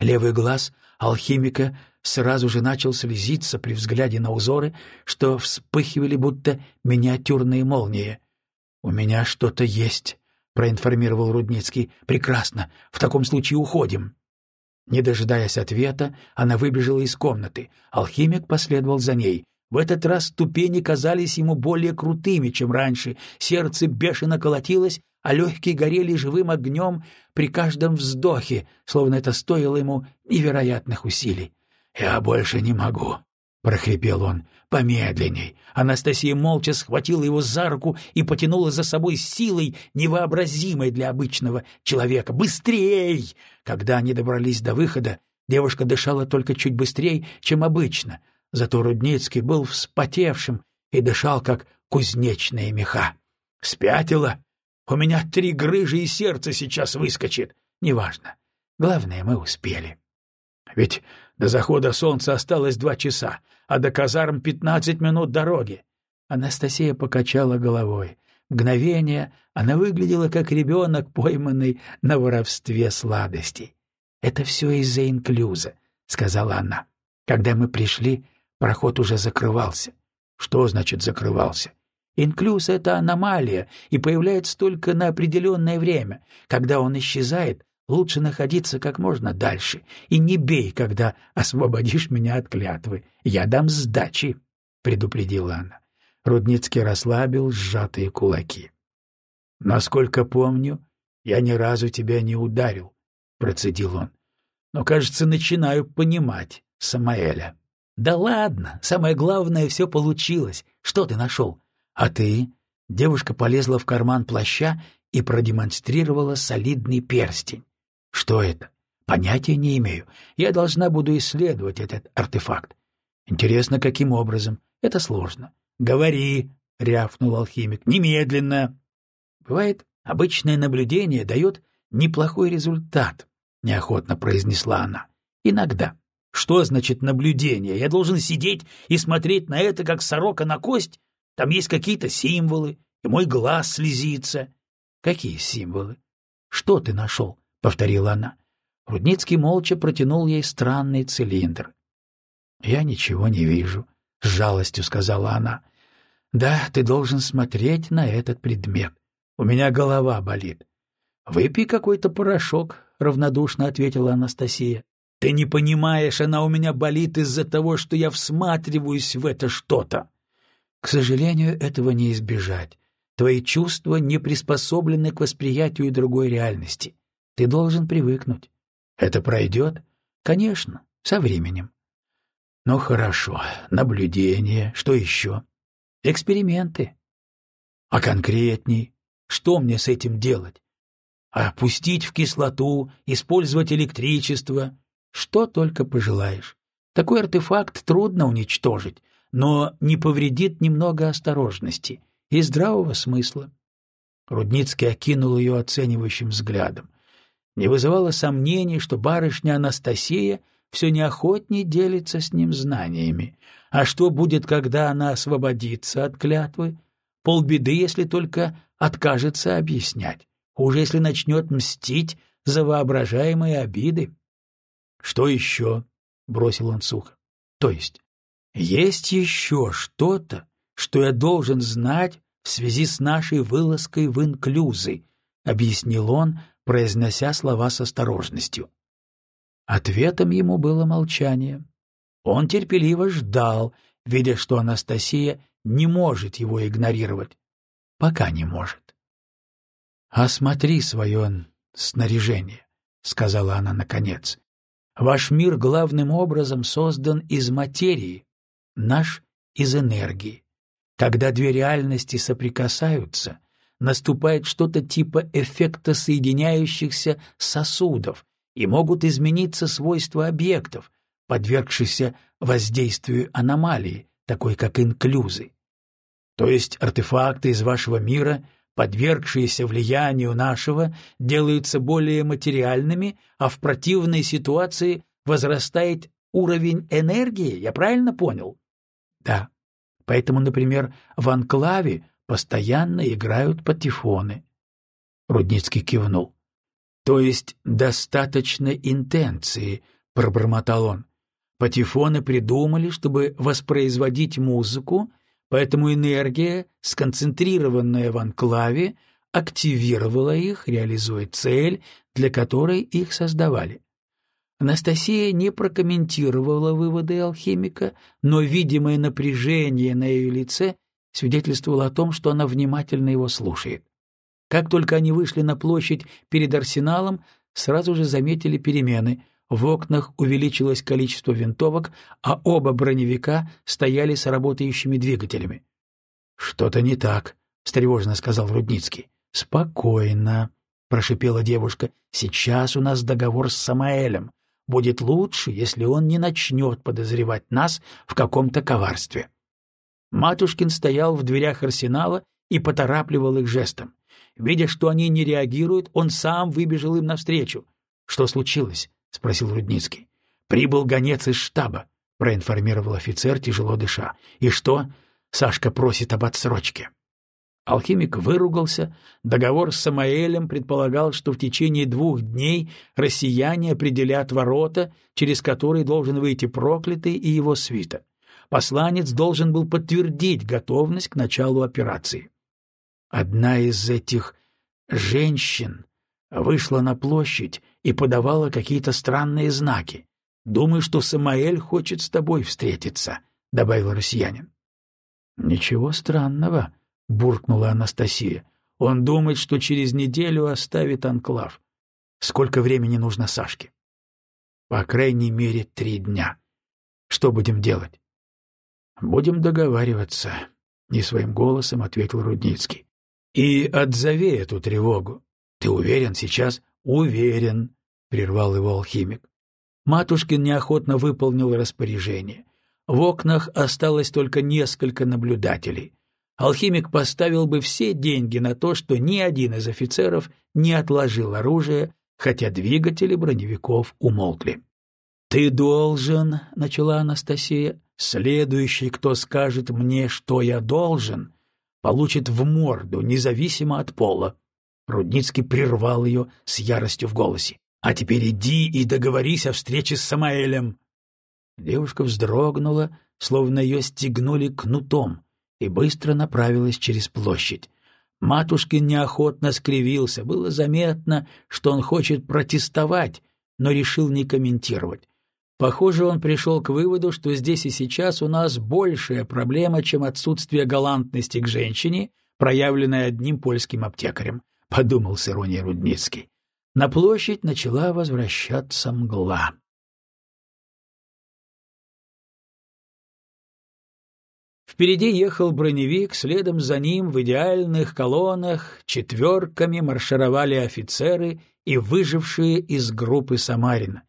Левый глаз алхимика сразу же начал слезиться при взгляде на узоры, что вспыхивали будто миниатюрные молнии — «У меня что-то есть», — проинформировал Рудницкий. «Прекрасно. В таком случае уходим». Не дожидаясь ответа, она выбежала из комнаты. Алхимик последовал за ней. В этот раз ступени казались ему более крутыми, чем раньше. Сердце бешено колотилось, а легкие горели живым огнем при каждом вздохе, словно это стоило ему невероятных усилий. «Я больше не могу», прохрипел он. «Помедленней!» Анастасия молча схватила его за руку и потянула за собой силой, невообразимой для обычного человека. «Быстрей!» Когда они добрались до выхода, девушка дышала только чуть быстрее, чем обычно. Зато Рудницкий был вспотевшим и дышал, как кузнечные меха. «Спятила? У меня три грыжи и сердце сейчас выскочит. Неважно. Главное, мы успели. Ведь до захода солнца осталось два часа, а до казарм пятнадцать минут дороги. Анастасия покачала головой. Мгновение она выглядела как ребенок, пойманный на воровстве сладостей. «Это все из-за инклюза», — сказала она. «Когда мы пришли, проход уже закрывался». «Что значит закрывался?» Инклюз — это аномалия и появляется только на определенное время. Когда он исчезает, Лучше находиться как можно дальше, и не бей, когда освободишь меня от клятвы. Я дам сдачи, — предупредила она. Рудницкий расслабил сжатые кулаки. — Насколько помню, я ни разу тебя не ударил, — процедил он. — Но, кажется, начинаю понимать Самаэля. — Да ладно, самое главное, все получилось. Что ты нашел? — А ты? Девушка полезла в карман плаща и продемонстрировала солидный перстень. Что это? Понятия не имею. Я должна буду исследовать этот артефакт. Интересно, каким образом? Это сложно. Говори, рявкнул алхимик. Немедленно. Бывает, обычное наблюдение дает неплохой результат, неохотно произнесла она. Иногда. Что значит наблюдение? Я должен сидеть и смотреть на это, как сорока на кость? Там есть какие-то символы, и мой глаз слезится. Какие символы? Что ты нашел? — повторила она. Рудницкий молча протянул ей странный цилиндр. — Я ничего не вижу, — с жалостью сказала она. — Да, ты должен смотреть на этот предмет. У меня голова болит. — Выпей какой-то порошок, — равнодушно ответила Анастасия. — Ты не понимаешь, она у меня болит из-за того, что я всматриваюсь в это что-то. К сожалению, этого не избежать. Твои чувства не приспособлены к восприятию другой реальности. Ты должен привыкнуть. Это пройдет? Конечно, со временем. Ну хорошо, наблюдение, что еще? Эксперименты. А конкретней, что мне с этим делать? Опустить в кислоту, использовать электричество, что только пожелаешь. Такой артефакт трудно уничтожить, но не повредит немного осторожности и здравого смысла. Рудницкий окинул ее оценивающим взглядом. Не вызывало сомнений, что барышня Анастасия все неохотнее делится с ним знаниями. А что будет, когда она освободится от клятвы? Полбеды, если только откажется объяснять. Хуже, если начнет мстить за воображаемые обиды. — Что еще? — бросил он сухо. — То есть, есть еще что-то, что я должен знать в связи с нашей вылазкой в инклюзы, — объяснил он, произнося слова с осторожностью. Ответом ему было молчание. Он терпеливо ждал, видя, что Анастасия не может его игнорировать. Пока не может. «Осмотри свое снаряжение», — сказала она наконец. «Ваш мир главным образом создан из материи, наш — из энергии. Когда две реальности соприкасаются, наступает что-то типа эффекта соединяющихся сосудов, и могут измениться свойства объектов, подвергшихся воздействию аномалии, такой как инклюзы. То есть артефакты из вашего мира, подвергшиеся влиянию нашего, делаются более материальными, а в противной ситуации возрастает уровень энергии, я правильно понял? Да. Поэтому, например, в анклаве постоянно играют патефоны. Рудницкий кивнул. То есть достаточно интенции, пробормотал он. Патефоны придумали, чтобы воспроизводить музыку, поэтому энергия, сконцентрированная в анклаве, активировала их, реализуя цель, для которой их создавали. Анастасия не прокомментировала выводы алхимика, но видимое напряжение на ее лице свидетельствовало о том, что она внимательно его слушает. Как только они вышли на площадь перед арсеналом, сразу же заметили перемены. В окнах увеличилось количество винтовок, а оба броневика стояли с работающими двигателями. — Что-то не так, — встревоженно сказал Рудницкий. — Спокойно, — прошипела девушка. — Сейчас у нас договор с Самаэлем. Будет лучше, если он не начнет подозревать нас в каком-то коварстве. Матушкин стоял в дверях арсенала и поторапливал их жестом. Видя, что они не реагируют, он сам выбежал им навстречу. — Что случилось? — спросил Рудницкий. — Прибыл гонец из штаба, — проинформировал офицер, тяжело дыша. — И что? Сашка просит об отсрочке. Алхимик выругался. Договор с Самаэлем предполагал, что в течение двух дней россияне определят ворота, через которые должен выйти проклятый и его свита. Посланец должен был подтвердить готовность к началу операции. Одна из этих женщин вышла на площадь и подавала какие-то странные знаки. Думаю, что Самаэль хочет с тобой встретиться, — добавил россиянин. — Ничего странного, — буркнула Анастасия. — Он думает, что через неделю оставит анклав. Сколько времени нужно Сашке? — По крайней мере, три дня. Что будем делать? — Будем договариваться, — не своим голосом ответил Рудницкий. И отзови эту тревогу. Ты уверен сейчас? Уверен, прервал его алхимик. Матушкин неохотно выполнил распоряжение. В окнах осталось только несколько наблюдателей. Алхимик поставил бы все деньги на то, что ни один из офицеров не отложил оружие, хотя двигатели броневиков умолкли. «Ты должен», — начала Анастасия, — «следующий, кто скажет мне, что я должен, получит в морду, независимо от пола». Рудницкий прервал ее с яростью в голосе. «А теперь иди и договорись о встрече с Самаэлем». Девушка вздрогнула, словно ее стегнули кнутом, и быстро направилась через площадь. Матушкин неохотно скривился. Было заметно, что он хочет протестовать, но решил не комментировать. Похоже, он пришел к выводу, что здесь и сейчас у нас большая проблема, чем отсутствие галантности к женщине, проявленное одним польским аптекарем, — подумал с иронией Рудницкий. На площадь начала возвращаться мгла. Впереди ехал броневик, следом за ним в идеальных колоннах четверками маршировали офицеры и выжившие из группы Самарина.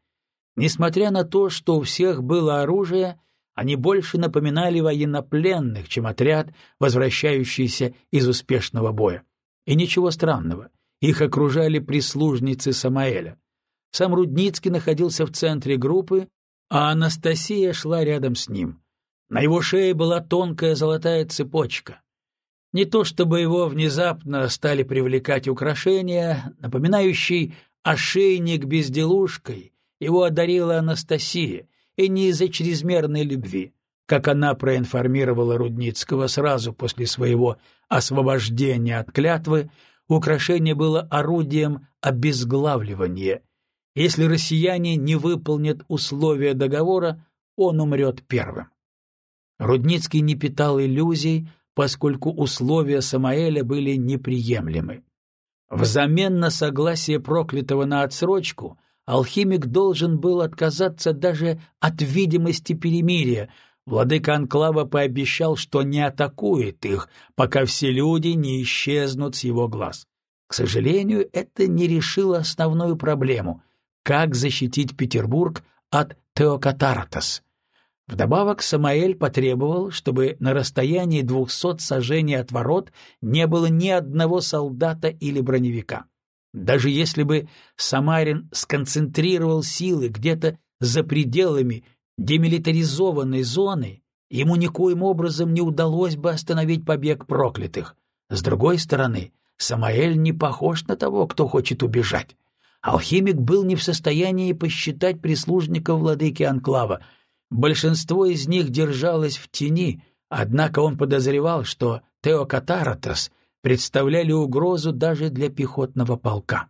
Несмотря на то, что у всех было оружие, они больше напоминали военнопленных, чем отряд, возвращающийся из успешного боя. И ничего странного, их окружали прислужницы Самаэля. Сам Рудницкий находился в центре группы, а Анастасия шла рядом с ним. На его шее была тонкая золотая цепочка. Не то чтобы его внезапно стали привлекать украшения, напоминающий ошейник безделушкой, его одарила Анастасия, и не из-за чрезмерной любви, как она проинформировала Рудницкого сразу после своего освобождения от клятвы, украшение было орудием обезглавливания. Если россияне не выполнят условия договора, он умрет первым. Рудницкий не питал иллюзий, поскольку условия Самаэля были неприемлемы. Взамен на согласие проклятого на отсрочку алхимик должен был отказаться даже от видимости перемирия. Владыка Анклава пообещал, что не атакует их, пока все люди не исчезнут с его глаз. К сожалению, это не решило основную проблему — как защитить Петербург от Теокатаратас — Вдобавок Самаэль потребовал, чтобы на расстоянии двухсот сажений от ворот не было ни одного солдата или броневика. Даже если бы Самарин сконцентрировал силы где-то за пределами демилитаризованной зоны, ему никоим образом не удалось бы остановить побег проклятых. С другой стороны, Самаэль не похож на того, кто хочет убежать. Алхимик был не в состоянии посчитать прислужников владыки Анклава — Большинство из них держалось в тени, однако он подозревал, что Теокатаратос представляли угрозу даже для пехотного полка.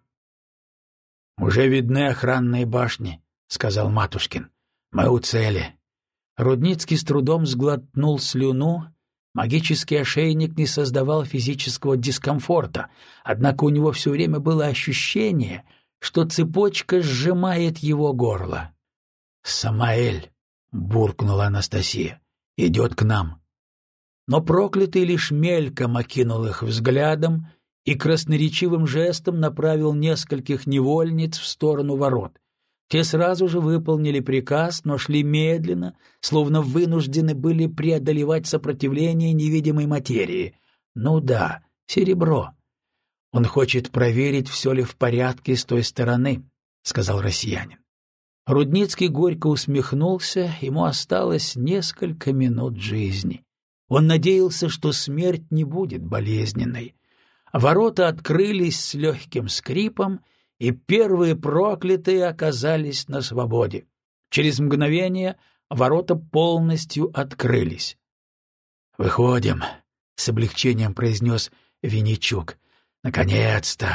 «Уже видны охранные башни», — сказал Матушкин. «Мы у цели». Рудницкий с трудом сглотнул слюну. Магический ошейник не создавал физического дискомфорта, однако у него все время было ощущение, что цепочка сжимает его горло. «Самаэль», — буркнула Анастасия. «Идет к нам». Но проклятый лишь мельком окинул их взглядом и красноречивым жестом направил нескольких невольниц в сторону ворот. Те сразу же выполнили приказ, но шли медленно, словно вынуждены были преодолевать сопротивление невидимой материи. Ну да, серебро. Он хочет проверить, все ли в порядке с той стороны, — сказал россиянин. Рудницкий горько усмехнулся, ему осталось несколько минут жизни. Он надеялся, что смерть не будет болезненной. Ворота открылись с легким скрипом, и первые проклятые оказались на свободе. Через мгновение ворота полностью открылись. «Выходим», — с облегчением произнес Винничук. «Наконец-то!»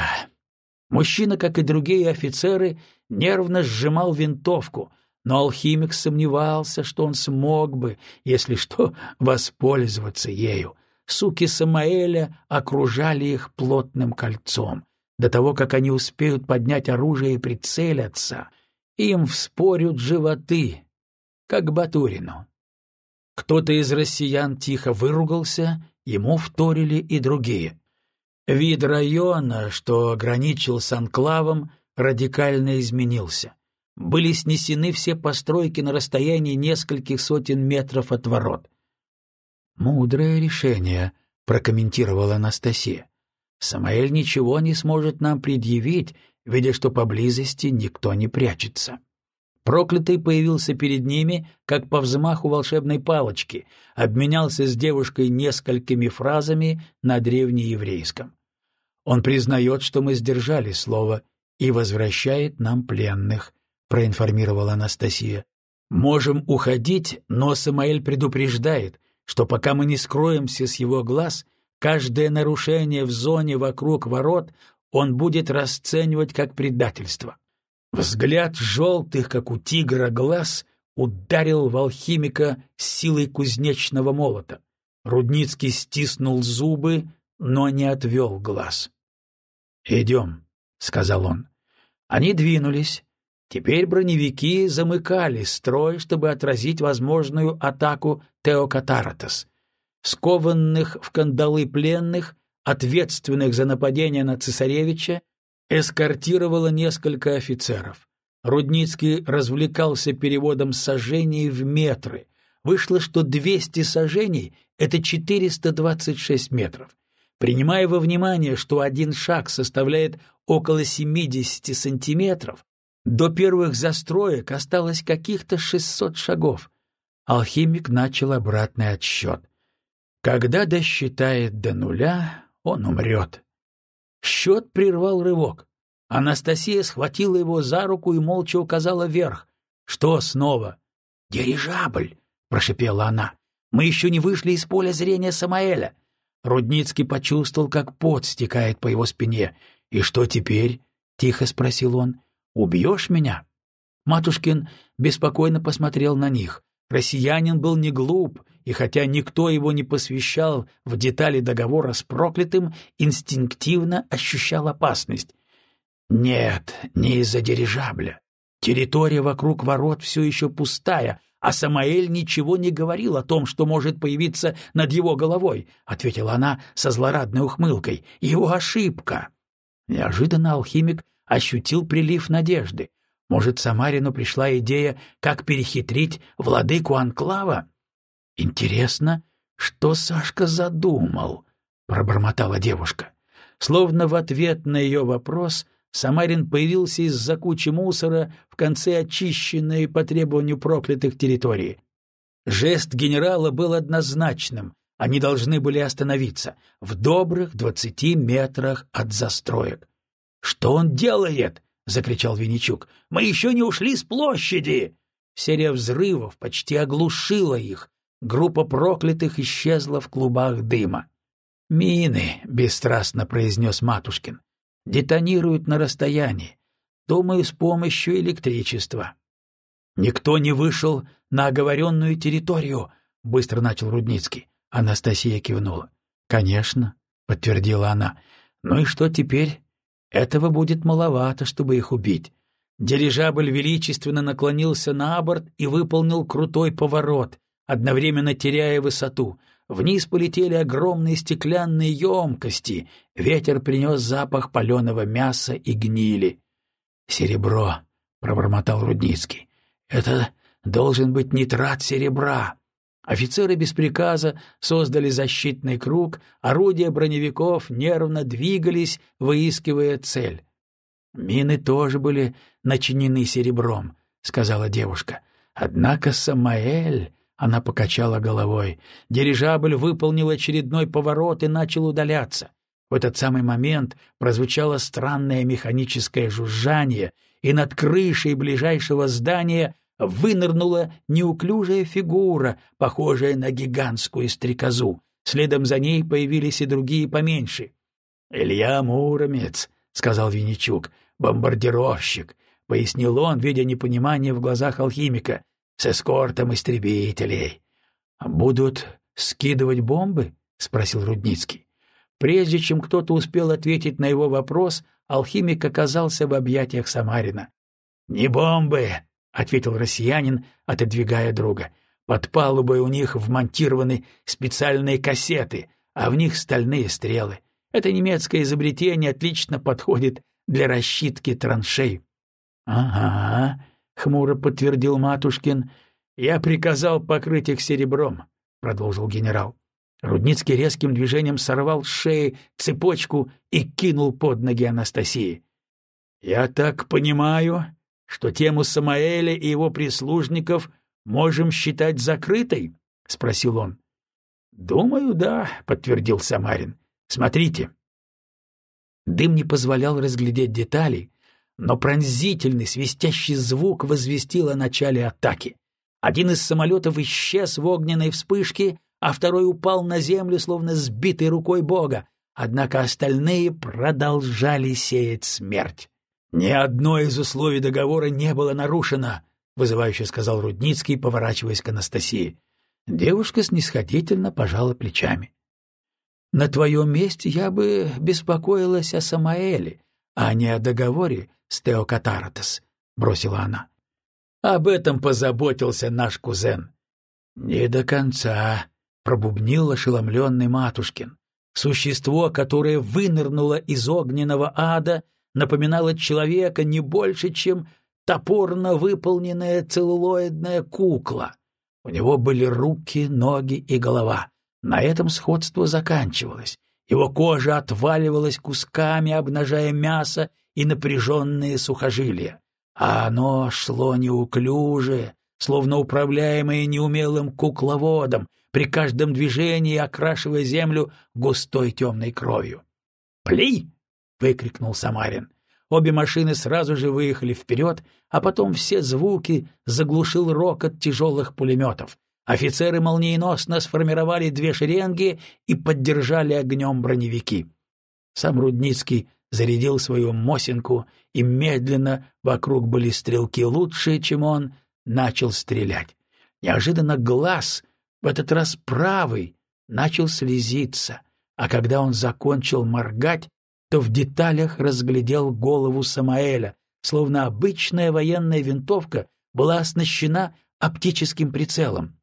Мужчина, как и другие офицеры, нервно сжимал винтовку, но алхимик сомневался, что он смог бы, если что, <laughs> воспользоваться ею. Суки Самаэля окружали их плотным кольцом. До того, как они успеют поднять оружие и прицелиться, им вспорют животы, как Батурину. Кто-то из россиян тихо выругался, ему вторили и другие. Вид района, что граничил с анклавом, радикально изменился. Были снесены все постройки на расстоянии нескольких сотен метров от ворот. «Мудрое решение», — прокомментировала Анастасия. «Самаэль ничего не сможет нам предъявить, видя, что поблизости никто не прячется». Проклятый появился перед ними, как по взмаху волшебной палочки, обменялся с девушкой несколькими фразами на древнееврейском. Он признает, что мы сдержали слово, и возвращает нам пленных, проинформировала Анастасия. Можем уходить, но Самаэль предупреждает, что пока мы не скроемся с его глаз, каждое нарушение в зоне вокруг ворот он будет расценивать как предательство. Взгляд желтых, как у тигра, глаз ударил в алхимика силой кузнечного молота. Рудницкий стиснул зубы, но не отвел глаз. «Идем», — сказал он. Они двинулись. Теперь броневики замыкали строй, чтобы отразить возможную атаку Теокатаратос. Скованных в кандалы пленных, ответственных за нападение на цесаревича, эскортировало несколько офицеров. Рудницкий развлекался переводом сажений в метры. Вышло, что 200 сажений — это 426 метров. Принимая во внимание, что один шаг составляет около 70 сантиметров, до первых застроек осталось каких-то 600 шагов. Алхимик начал обратный отсчет. Когда досчитает до нуля, он умрет. Счет прервал рывок. Анастасия схватила его за руку и молча указала вверх. «Что снова?» «Дирижабль!» — прошипела она. «Мы еще не вышли из поля зрения Самаэля. Рудницкий почувствовал, как пот стекает по его спине. «И что теперь?» — тихо спросил он. «Убьешь меня?» Матушкин беспокойно посмотрел на них. Россиянин был не глуп, и хотя никто его не посвящал в детали договора с проклятым, инстинктивно ощущал опасность. «Нет, не из-за дирижабля. Территория вокруг ворот все еще пустая, а Самаэль ничего не говорил о том, что может появиться над его головой, — ответила она со злорадной ухмылкой. — Его ошибка. Неожиданно алхимик ощутил прилив надежды. Может, Самарину пришла идея, как перехитрить владыку Анклава? — Интересно, что Сашка задумал? — пробормотала девушка. Словно в ответ на ее вопрос Самарин появился из-за кучи мусора в конце очищенной по требованию проклятых территории. Жест генерала был однозначным. Они должны были остановиться в добрых двадцати метрах от застроек. «Что он делает?» — закричал Винничук. «Мы еще не ушли с площади!» Серия взрывов почти оглушила их. Группа проклятых исчезла в клубах дыма. «Мины», — бесстрастно произнес Матушкин детонируют на расстоянии, думаю, с помощью электричества. Никто не вышел на оговоренную территорию, быстро начал Рудницкий. Анастасия кивнула. Конечно, подтвердила она. Ну и что теперь? Этого будет маловато, чтобы их убить. Дирижабль величественно наклонился на борт и выполнил крутой поворот, одновременно теряя высоту — Вниз полетели огромные стеклянные емкости, ветер принес запах паленого мяса и гнили. «Серебро», — пробормотал Рудницкий, — «это должен быть нитрат серебра». Офицеры без приказа создали защитный круг, орудия броневиков нервно двигались, выискивая цель. «Мины тоже были начинены серебром», — сказала девушка. «Однако Самаэль она покачала головой. Дирижабль выполнил очередной поворот и начал удаляться. В этот самый момент прозвучало странное механическое жужжание, и над крышей ближайшего здания вынырнула неуклюжая фигура, похожая на гигантскую стрекозу. Следом за ней появились и другие поменьше. — Илья Муромец, — сказал Винничук, — бомбардировщик, — пояснил он, видя непонимание в глазах алхимика с эскортом истребителей. Будут скидывать бомбы? спросил Рудницкий. Прежде чем кто-то успел ответить на его вопрос, алхимик оказался в объятиях Самарина. Не бомбы, ответил россиянин, отодвигая друга. Под палубой у них вмонтированы специальные кассеты, а в них стальные стрелы. Это немецкое изобретение отлично подходит для расчитки траншей. — Ага, — хмуро подтвердил Матушкин. — Я приказал покрыть их серебром, — продолжил генерал. Рудницкий резким движением сорвал с шеи цепочку и кинул под ноги Анастасии. — Я так понимаю, что тему Самаэля и его прислужников можем считать закрытой? — спросил он. — Думаю, да, — подтвердил Самарин. — Смотрите. Дым не позволял разглядеть детали, но пронзительный свистящий звук возвестил о начале атаки. Один из самолетов исчез в огненной вспышке, а второй упал на землю, словно сбитый рукой Бога. Однако остальные продолжали сеять смерть. «Ни одно из условий договора не было нарушено», — вызывающе сказал Рудницкий, поворачиваясь к Анастасии. Девушка снисходительно пожала плечами. «На твоем месте я бы беспокоилась о Самаэле, а не о договоре с Теокатаратес», — бросила она. «Об этом позаботился наш кузен». «Не до конца», — пробубнил ошеломленный Матушкин. Существо, которое вынырнуло из огненного ада напоминала человека не больше, чем топорно выполненная целлулоидная кукла. У него были руки, ноги и голова. На этом сходство заканчивалось. Его кожа отваливалась кусками, обнажая мясо и напряженные сухожилия. А оно шло неуклюже, словно управляемое неумелым кукловодом, при каждом движении окрашивая землю густой темной кровью. «Пли!» Выкрикнул Самарин. Обе машины сразу же выехали вперед, а потом все звуки заглушил рокот тяжелых пулеметов. Офицеры молниеносно сформировали две шеренги и поддержали огнем броневики. Сам Рудницкий зарядил свою Мосинку, и медленно вокруг были стрелки лучшие, чем он, начал стрелять. Неожиданно глаз, в этот раз правый, начал слезиться, а когда он закончил моргать, то в деталях разглядел голову Самаэля, словно обычная военная винтовка была оснащена оптическим прицелом.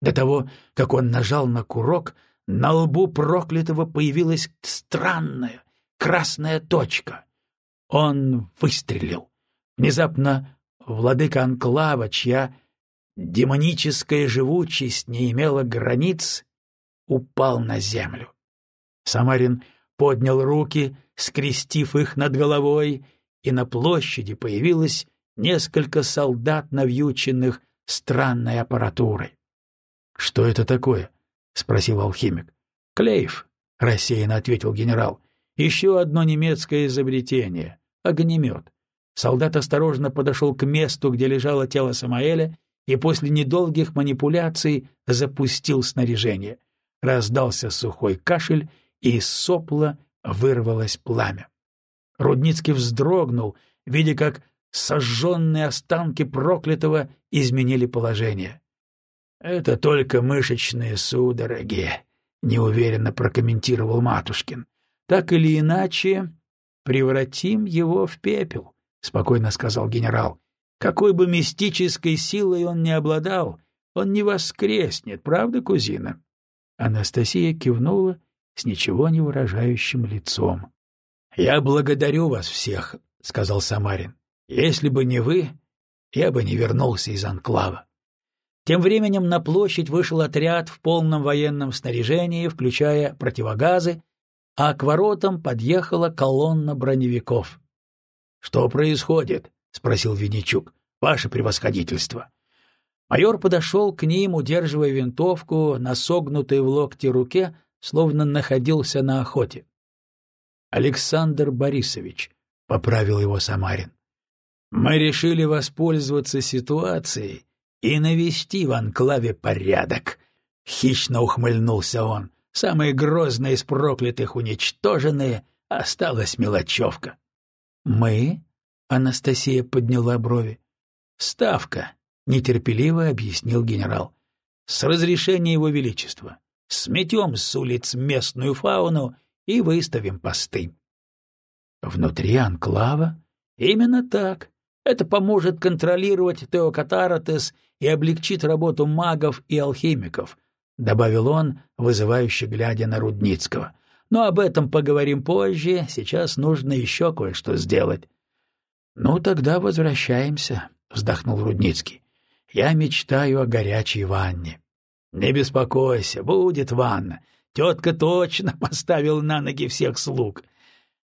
До того, как он нажал на курок, на лбу проклятого появилась странная красная точка. Он выстрелил. Внезапно владыка Анклава, чья демоническая живучесть не имела границ, упал на землю. Самарин поднял руки, скрестив их над головой, и на площади появилось несколько солдат, навьюченных странной аппаратурой. — Что это такое? — спросил алхимик. — Клейф, — рассеянно ответил генерал. — Еще одно немецкое изобретение — огнемет. Солдат осторожно подошел к месту, где лежало тело Самаэля, и после недолгих манипуляций запустил снаряжение. Раздался сухой кашель, и из сопла вырвалось пламя. Рудницкий вздрогнул, видя, как сожженные останки проклятого изменили положение. — Это только мышечные судороги, — неуверенно прокомментировал Матушкин. — Так или иначе, превратим его в пепел, — спокойно сказал генерал. — Какой бы мистической силой он ни обладал, он не воскреснет, правда, кузина? Анастасия кивнула с ничего не выражающим лицом. — Я благодарю вас всех, — сказал Самарин. — Если бы не вы, я бы не вернулся из Анклава. Тем временем на площадь вышел отряд в полном военном снаряжении, включая противогазы, а к воротам подъехала колонна броневиков. — Что происходит? — спросил Винничук. — Ваше превосходительство. Майор подошел к ним, удерживая винтовку на согнутой в локте руке, словно находился на охоте. Александр Борисович, — поправил его Самарин, — мы решили воспользоваться ситуацией и навести в анклаве порядок. Хищно ухмыльнулся он. Самые грозные из проклятых уничтоженные, осталась мелочевка. — Мы? — Анастасия подняла брови. — Ставка, — нетерпеливо объяснил генерал. — С разрешения его величества сметем с улиц местную фауну и выставим посты. Внутри анклава? Именно так. Это поможет контролировать Теокатаратес и облегчит работу магов и алхимиков, — добавил он, вызывающе глядя на Рудницкого. Но об этом поговорим позже, сейчас нужно еще кое-что сделать. — Ну, тогда возвращаемся, — вздохнул Рудницкий. — Я мечтаю о горячей ванне. Не беспокойся, будет ванна. Тетка точно <laughs> поставила на ноги всех слуг.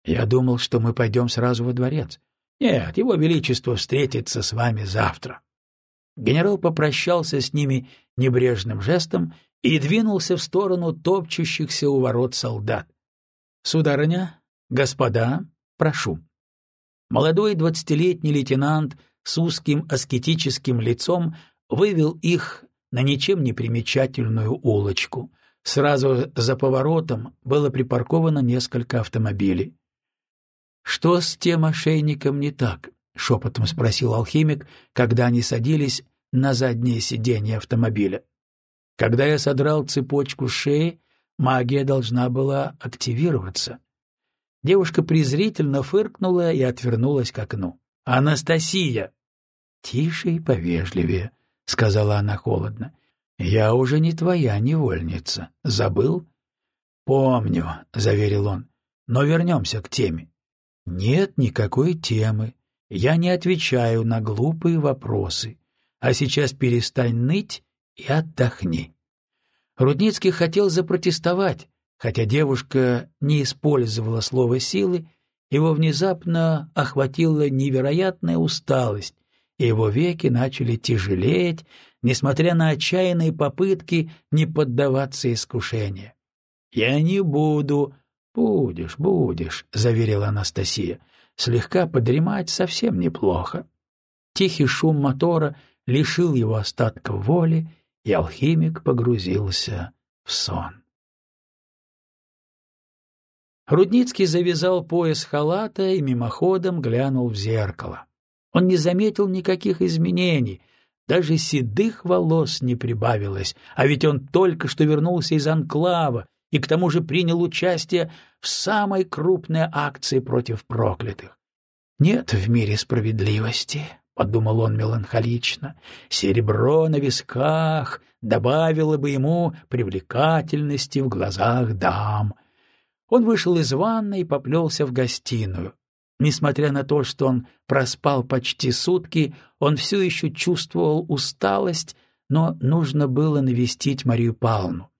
Я думал, что мы пойдем сразу во дворец. Нет, его величество встретится с вами завтра. Генерал попрощался с ними небрежным жестом и двинулся в сторону топчущихся у ворот солдат. «Сударыня, господа, прошу». Молодой двадцатилетний лейтенант с узким аскетическим лицом вывел их на ничем не примечательную улочку. Сразу за поворотом было припарковано несколько автомобилей. «Что с тем ошейником не так?» — шепотом спросил алхимик, когда они садились на заднее сиденье автомобиля. Когда я содрал цепочку шеи, магия должна была активироваться. Девушка презрительно фыркнула и отвернулась к окну. «Анастасия!» «Тише и повежливее», — сказала она холодно. «Я уже не твоя невольница. Забыл?» «Помню», — заверил он. «Но вернемся к теме». «Нет никакой темы. Я не отвечаю на глупые вопросы. А сейчас перестань ныть и отдохни». Рудницкий хотел запротестовать, хотя девушка не использовала слово «силы», его внезапно охватила невероятная усталость, и его веки начали тяжелеть, несмотря на отчаянные попытки не поддаваться искушению. «Я не буду...» «Будешь, будешь», — заверила Анастасия. «Слегка подремать совсем неплохо». Тихий шум мотора лишил его остатков воли, и алхимик погрузился в сон. Рудницкий завязал пояс халата и мимоходом глянул в зеркало. Он не заметил никаких изменений, даже седых волос не прибавилось, а ведь он только что вернулся из анклава и к тому же принял участие в самой крупной акции против проклятых. Нет в мире справедливости, — подумал он меланхолично, — серебро на висках добавило бы ему привлекательности в глазах дам — он вышел из ванной и поплелся в гостиную. Несмотря на то, что он проспал почти сутки, он все еще чувствовал усталость, но нужно было навестить Марию Павловну.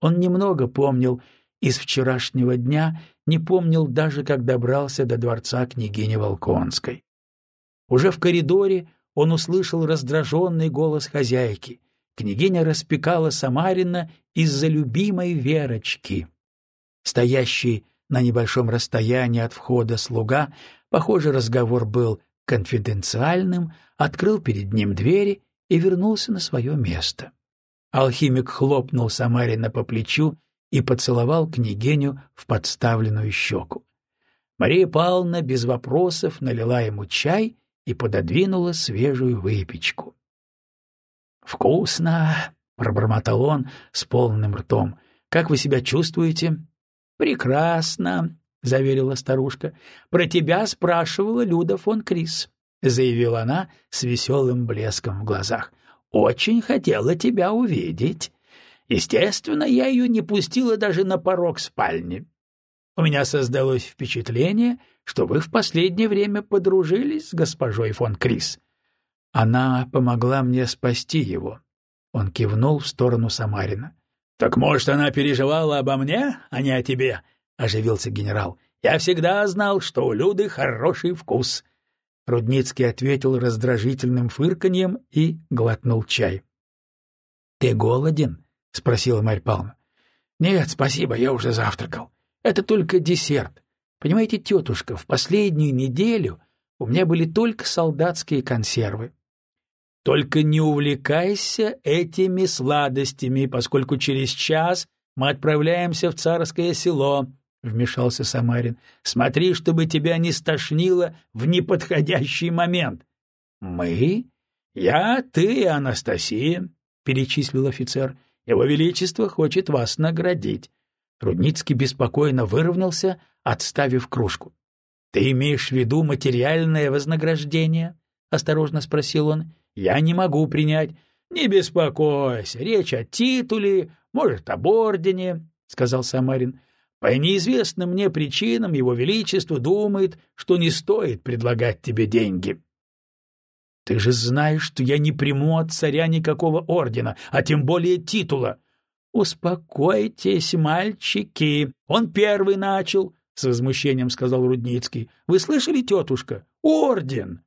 Он немного помнил из вчерашнего дня, не помнил даже, как добрался до дворца княгини Волконской. Уже в коридоре он услышал раздраженный голос хозяйки. Княгиня распекала Самарина из-за любимой Верочки. Стоящий на небольшом расстоянии от входа слуга, похоже, разговор был конфиденциальным, открыл перед ним двери и вернулся на свое место. Алхимик хлопнул Самарина по плечу и поцеловал княгиню в подставленную щеку. Мария Павловна без вопросов налила ему чай и пододвинула свежую выпечку. «Вкусно!» — пробормотал он с полным ртом. «Как вы себя чувствуете?» Прекрасно, заверила старушка. Про тебя спрашивала Люда фон Крис, заявила она с веселым блеском в глазах. Очень хотела тебя увидеть. Естественно, я ее не пустила даже на порог спальни. У меня создалось впечатление, что вы в последнее время подружились с госпожой фон Крис. Она помогла мне спасти его. Он кивнул в сторону Самарина. Так может, она переживала обо мне, а не о тебе? оживился генерал. Я всегда знал, что у Люды хороший вкус. Рудницкий ответил раздражительным фырканьем и глотнул чай. Ты голоден? спросила Марья Павловна. Нет, спасибо, я уже завтракал. Это только десерт. Понимаете, тетушка, в последнюю неделю у меня были только солдатские консервы. Только не увлекайся этими сладостями, поскольку через час мы отправляемся в царское село, — вмешался Самарин. — Смотри, чтобы тебя не стошнило в неподходящий момент. — Мы? Я, ты и Анастасия, — перечислил офицер. — Его Величество хочет вас наградить. Рудницкий беспокойно выровнялся, отставив кружку. — Ты имеешь в виду материальное вознаграждение? — осторожно спросил он я не могу принять. Не беспокойся, речь о титуле, может, об ордене, — сказал Самарин. По неизвестным мне причинам его величество думает, что не стоит предлагать тебе деньги. — Ты же знаешь, что я не приму от царя никакого ордена, а тем более титула. — Успокойтесь, мальчики, он первый начал, — с возмущением сказал Рудницкий. — Вы слышали, тетушка? Орден!»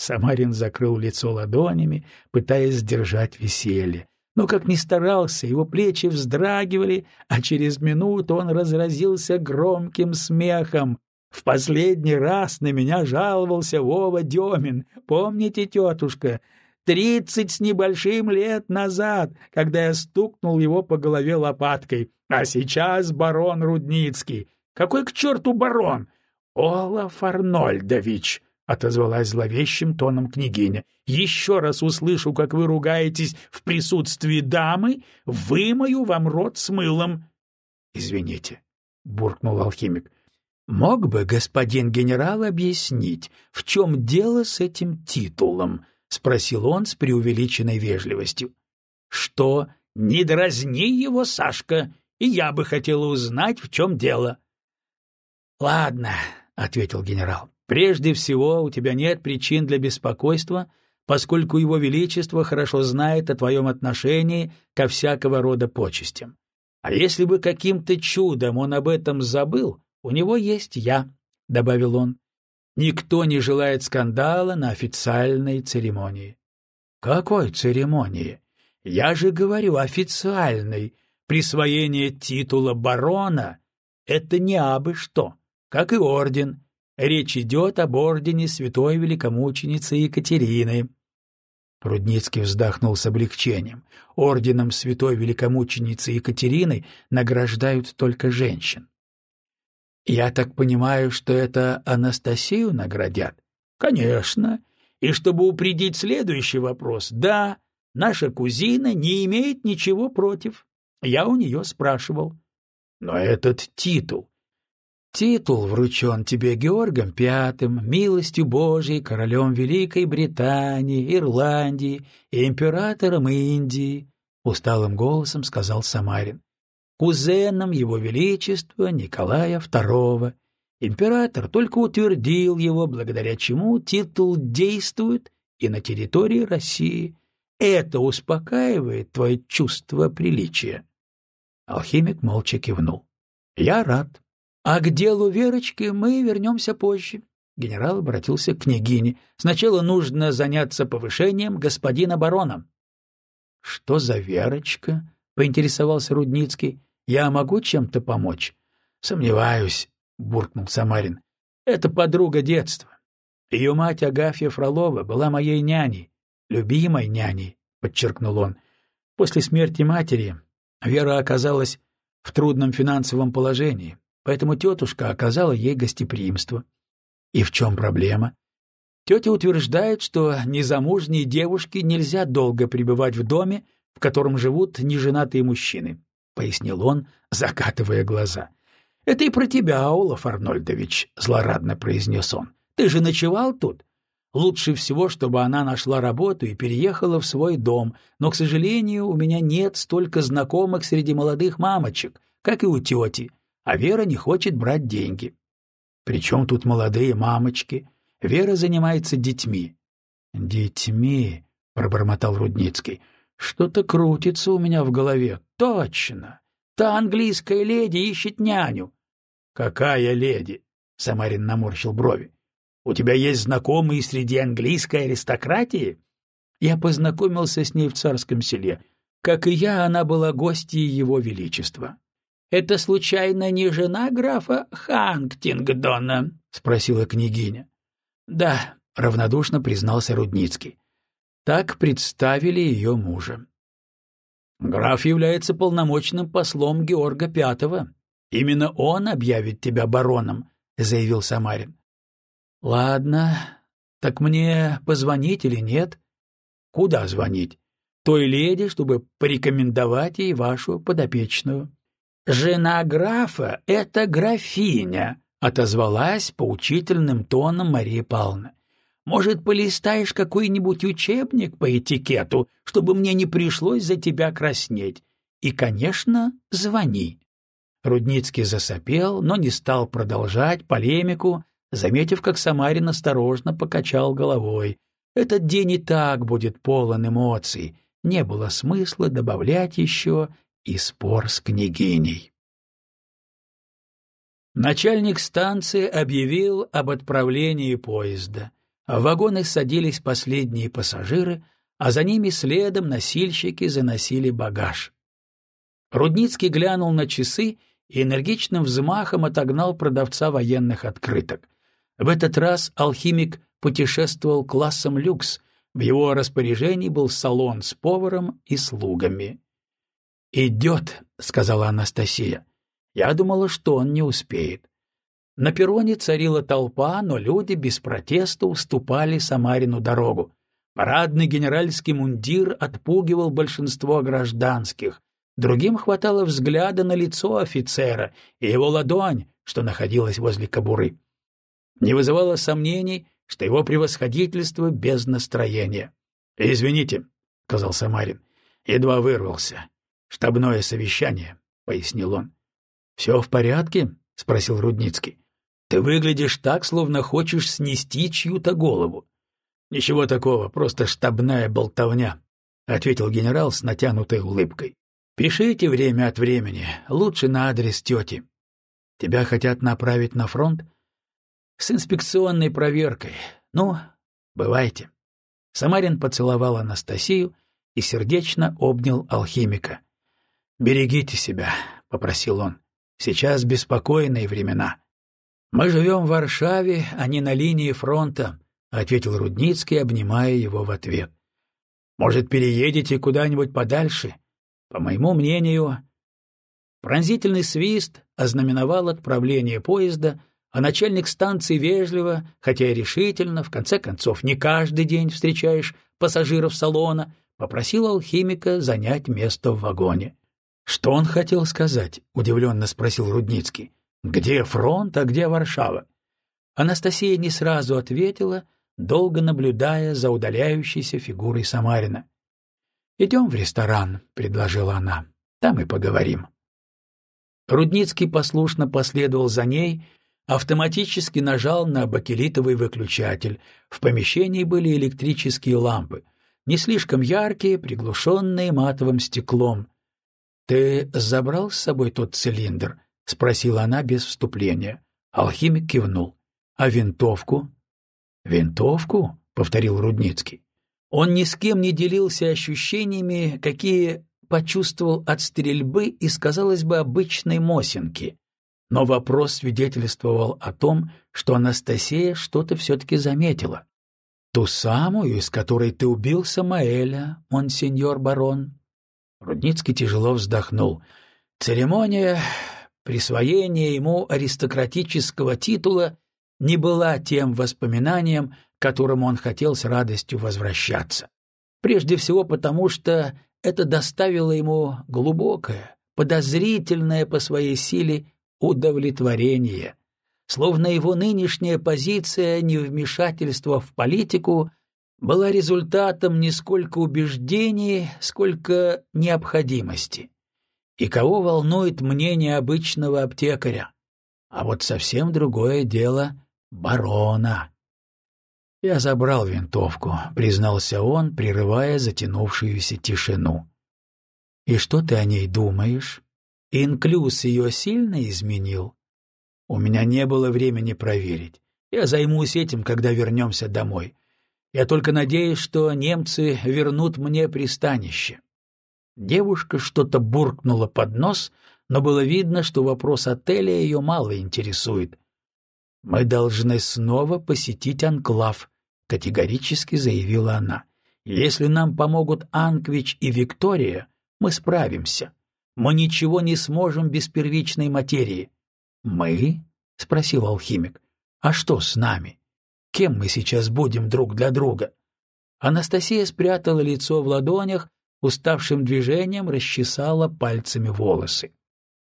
Самарин закрыл лицо ладонями, пытаясь сдержать веселье. Но, как ни старался, его плечи вздрагивали, а через минуту он разразился громким смехом. «В последний раз на меня жаловался Вова Демин. Помните, тетушка? Тридцать с небольшим лет назад, когда я стукнул его по голове лопаткой. А сейчас барон Рудницкий. Какой к черту барон? Олаф Арнольдович!» — отозвалась зловещим тоном княгиня. «Еще раз услышу, как вы ругаетесь в присутствии дамы, вымою вам рот с мылом». «Извините», — буркнул алхимик. «Мог бы господин генерал объяснить, в чем дело с этим титулом?» — спросил он с преувеличенной вежливостью. «Что? Не дразни его, Сашка, и я бы хотела узнать, в чем дело». «Ладно», — ответил генерал. «Прежде всего, у тебя нет причин для беспокойства, поскольку его величество хорошо знает о твоем отношении ко всякого рода почестям. А если бы каким-то чудом он об этом забыл, у него есть я», — добавил он. «Никто не желает скандала на официальной церемонии». «Какой церемонии? Я же говорю официальной. Присвоение титула барона — это не абы что» как и орден. Речь идет об ордене святой великомученицы Екатерины. Прудницкий вздохнул с облегчением. Орденом святой великомученицы Екатерины награждают только женщин. «Я так понимаю, что это Анастасию наградят?» «Конечно. И чтобы упредить следующий вопрос, да, наша кузина не имеет ничего против. Я у нее спрашивал. Но этот титул, Титул вручен тебе Георгом Пятым, милостью Божией, королем Великой Британии, Ирландии и императором Индии, — усталым голосом сказал Самарин, — кузеном его величества Николая II. Император только утвердил его, благодаря чему титул действует и на территории России. Это успокаивает твое чувство приличия. Алхимик молча кивнул. — Я рад. А к делу Верочки мы вернемся позже. Генерал обратился к княгине. Сначала нужно заняться повышением господина барона. — Что за Верочка? — поинтересовался Рудницкий. — Я могу чем-то помочь? — Сомневаюсь, — буркнул Самарин. — Это подруга детства. Ее мать Агафья Фролова была моей няней, любимой няней, — подчеркнул он. После смерти матери Вера оказалась в трудном финансовом положении поэтому тетушка оказала ей гостеприимство. И в чем проблема? Тетя утверждает, что незамужней девушке нельзя долго пребывать в доме, в котором живут неженатые мужчины, — пояснил он, закатывая глаза. — Это и про тебя, Олаф Арнольдович, — злорадно произнес он. — Ты же ночевал тут? Лучше всего, чтобы она нашла работу и переехала в свой дом, но, к сожалению, у меня нет столько знакомых среди молодых мамочек, как и у тети, а Вера не хочет брать деньги. Причем тут молодые мамочки? Вера занимается детьми. «Детьми», — пробормотал Рудницкий, — «что-то крутится у меня в голове. Точно! Та английская леди ищет няню». «Какая леди?» — Самарин наморщил брови. «У тебя есть знакомые среди английской аристократии?» Я познакомился с ней в царском селе. Как и я, она была гостьей его величества. Это случайно не жена графа Хангтингдона? — спросила княгиня. — Да, — равнодушно признался Рудницкий. Так представили ее мужа. Граф является полномочным послом Георга Пятого. Именно он объявит тебя бароном, — заявил Самарин. — Ладно, так мне позвонить или нет? — Куда звонить? Той леди, чтобы порекомендовать ей вашу подопечную. «Жена графа — это графиня», — отозвалась поучительным тоном Мария Павловна. «Может, полистаешь какой-нибудь учебник по этикету, чтобы мне не пришлось за тебя краснеть? И, конечно, звони». Рудницкий засопел, но не стал продолжать полемику, заметив, как Самарин осторожно покачал головой. Этот день и так будет полон эмоций. Не было смысла добавлять еще и спор с княгиней. Начальник станции объявил об отправлении поезда. В вагоны садились последние пассажиры, а за ними следом носильщики заносили багаж. Рудницкий глянул на часы и энергичным взмахом отогнал продавца военных открыток. В этот раз алхимик путешествовал классом люкс, в его распоряжении был салон с поваром и слугами. «Идет», — сказала Анастасия. Я думала, что он не успеет. На перроне царила толпа, но люди без протеста уступали Самарину дорогу. Парадный генеральский мундир отпугивал большинство гражданских. Другим хватало взгляда на лицо офицера и его ладонь, что находилась возле кобуры. Не вызывало сомнений, что его превосходительство без настроения. «Извините», — сказал Самарин, — едва вырвался. «Штабное совещание», — пояснил он. «Все в порядке?» — спросил Рудницкий. «Ты выглядишь так, словно хочешь снести чью-то голову». «Ничего такого, просто штабная болтовня», — ответил генерал с натянутой улыбкой. «Пишите время от времени, лучше на адрес тети. Тебя хотят направить на фронт?» «С инспекционной проверкой. Ну, бывайте». Самарин поцеловал Анастасию и сердечно обнял алхимика. «Берегите себя», — попросил он. «Сейчас беспокойные времена». «Мы живем в Варшаве, а не на линии фронта», — ответил Рудницкий, обнимая его в ответ. «Может, переедете куда-нибудь подальше? По моему мнению...» Пронзительный свист ознаменовал отправление поезда, а начальник станции вежливо, хотя и решительно, в конце концов, не каждый день встречаешь пассажиров салона, попросил алхимика занять место в вагоне. «Что он хотел сказать?» — удивленно спросил Рудницкий. «Где фронт, а где Варшава?» Анастасия не сразу ответила, долго наблюдая за удаляющейся фигурой Самарина. «Идем в ресторан», — предложила она. «Там и поговорим». Рудницкий послушно последовал за ней, автоматически нажал на бакелитовый выключатель. В помещении были электрические лампы, не слишком яркие, приглушенные матовым стеклом. «Ты забрал с собой тот цилиндр?» — спросила она без вступления. Алхимик кивнул. «А винтовку?» «Винтовку?» — повторил Рудницкий. Он ни с кем не делился ощущениями, какие почувствовал от стрельбы из, казалось бы, обычной Мосинки. Но вопрос свидетельствовал о том, что Анастасия что-то все-таки заметила. «Ту самую, из которой ты убил Самаэля, монсеньор барон?» Рудницкий тяжело вздохнул. Церемония присвоения ему аристократического титула не была тем воспоминанием, к которому он хотел с радостью возвращаться. Прежде всего потому, что это доставило ему глубокое, подозрительное по своей силе удовлетворение, словно его нынешняя позиция невмешательства в политику была результатом не сколько убеждений, сколько необходимости. И кого волнует мнение обычного аптекаря? А вот совсем другое дело барона. «Я забрал винтовку», — признался он, прерывая затянувшуюся тишину. «И что ты о ней думаешь? Инклюз ее сильно изменил?» «У меня не было времени проверить. Я займусь этим, когда вернемся домой. Я только надеюсь, что немцы вернут мне пристанище». Девушка что-то буркнула под нос, но было видно, что вопрос отеля ее мало интересует. «Мы должны снова посетить анклав», — категорически заявила она. «Если нам помогут Анквич и Виктория, мы справимся. Мы ничего не сможем без первичной материи». «Мы?» — спросил алхимик. «А что с нами? Кем мы сейчас будем друг для друга?» Анастасия спрятала лицо в ладонях, уставшим движением расчесала пальцами волосы.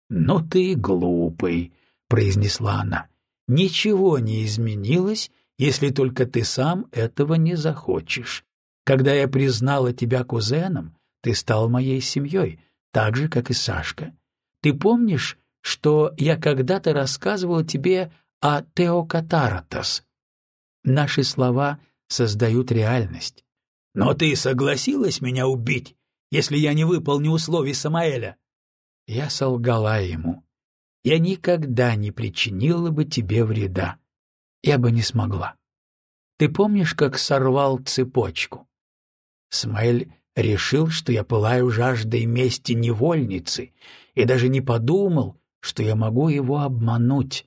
«Ну ты глупый», — произнесла она. «Ничего не изменилось, если только ты сам этого не захочешь. Когда я признала тебя кузеном, ты стал моей семьей, так же, как и Сашка. Ты помнишь, что я когда-то рассказывала тебе о Теокатаратас, Наши слова создают реальность. Но ты согласилась меня убить, если я не выполню условий Самаэля? Я солгала ему. Я никогда не причинила бы тебе вреда. Я бы не смогла. Ты помнишь, как сорвал цепочку? Смаэль решил, что я пылаю жаждой мести невольницы, и даже не подумал, что я могу его обмануть,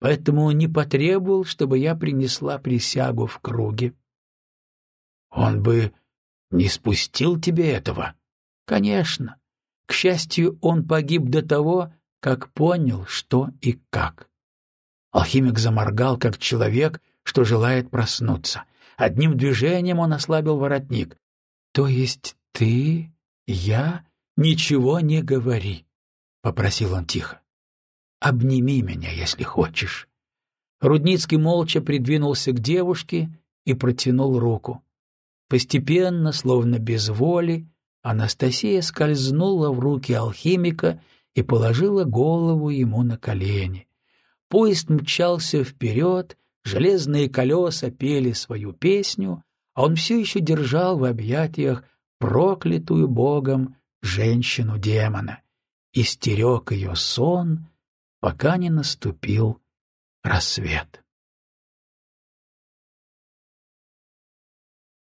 поэтому не потребовал, чтобы я принесла присягу в круге. Он бы не спустил тебе этого? Конечно. К счастью, он погиб до того, как понял, что и как. Алхимик заморгал, как человек, что желает проснуться. Одним движением он ослабил воротник. — То есть ты, я, ничего не говори, — попросил он тихо. — Обними меня, если хочешь. Рудницкий молча придвинулся к девушке и протянул руку. Постепенно, словно без воли, Анастасия скользнула в руки алхимика и положила голову ему на колени. Поезд мчался вперед, железные колеса пели свою песню, а он все еще держал в объятиях проклятую Богом женщину-демона и стерег ее сон, пока не наступил рассвет.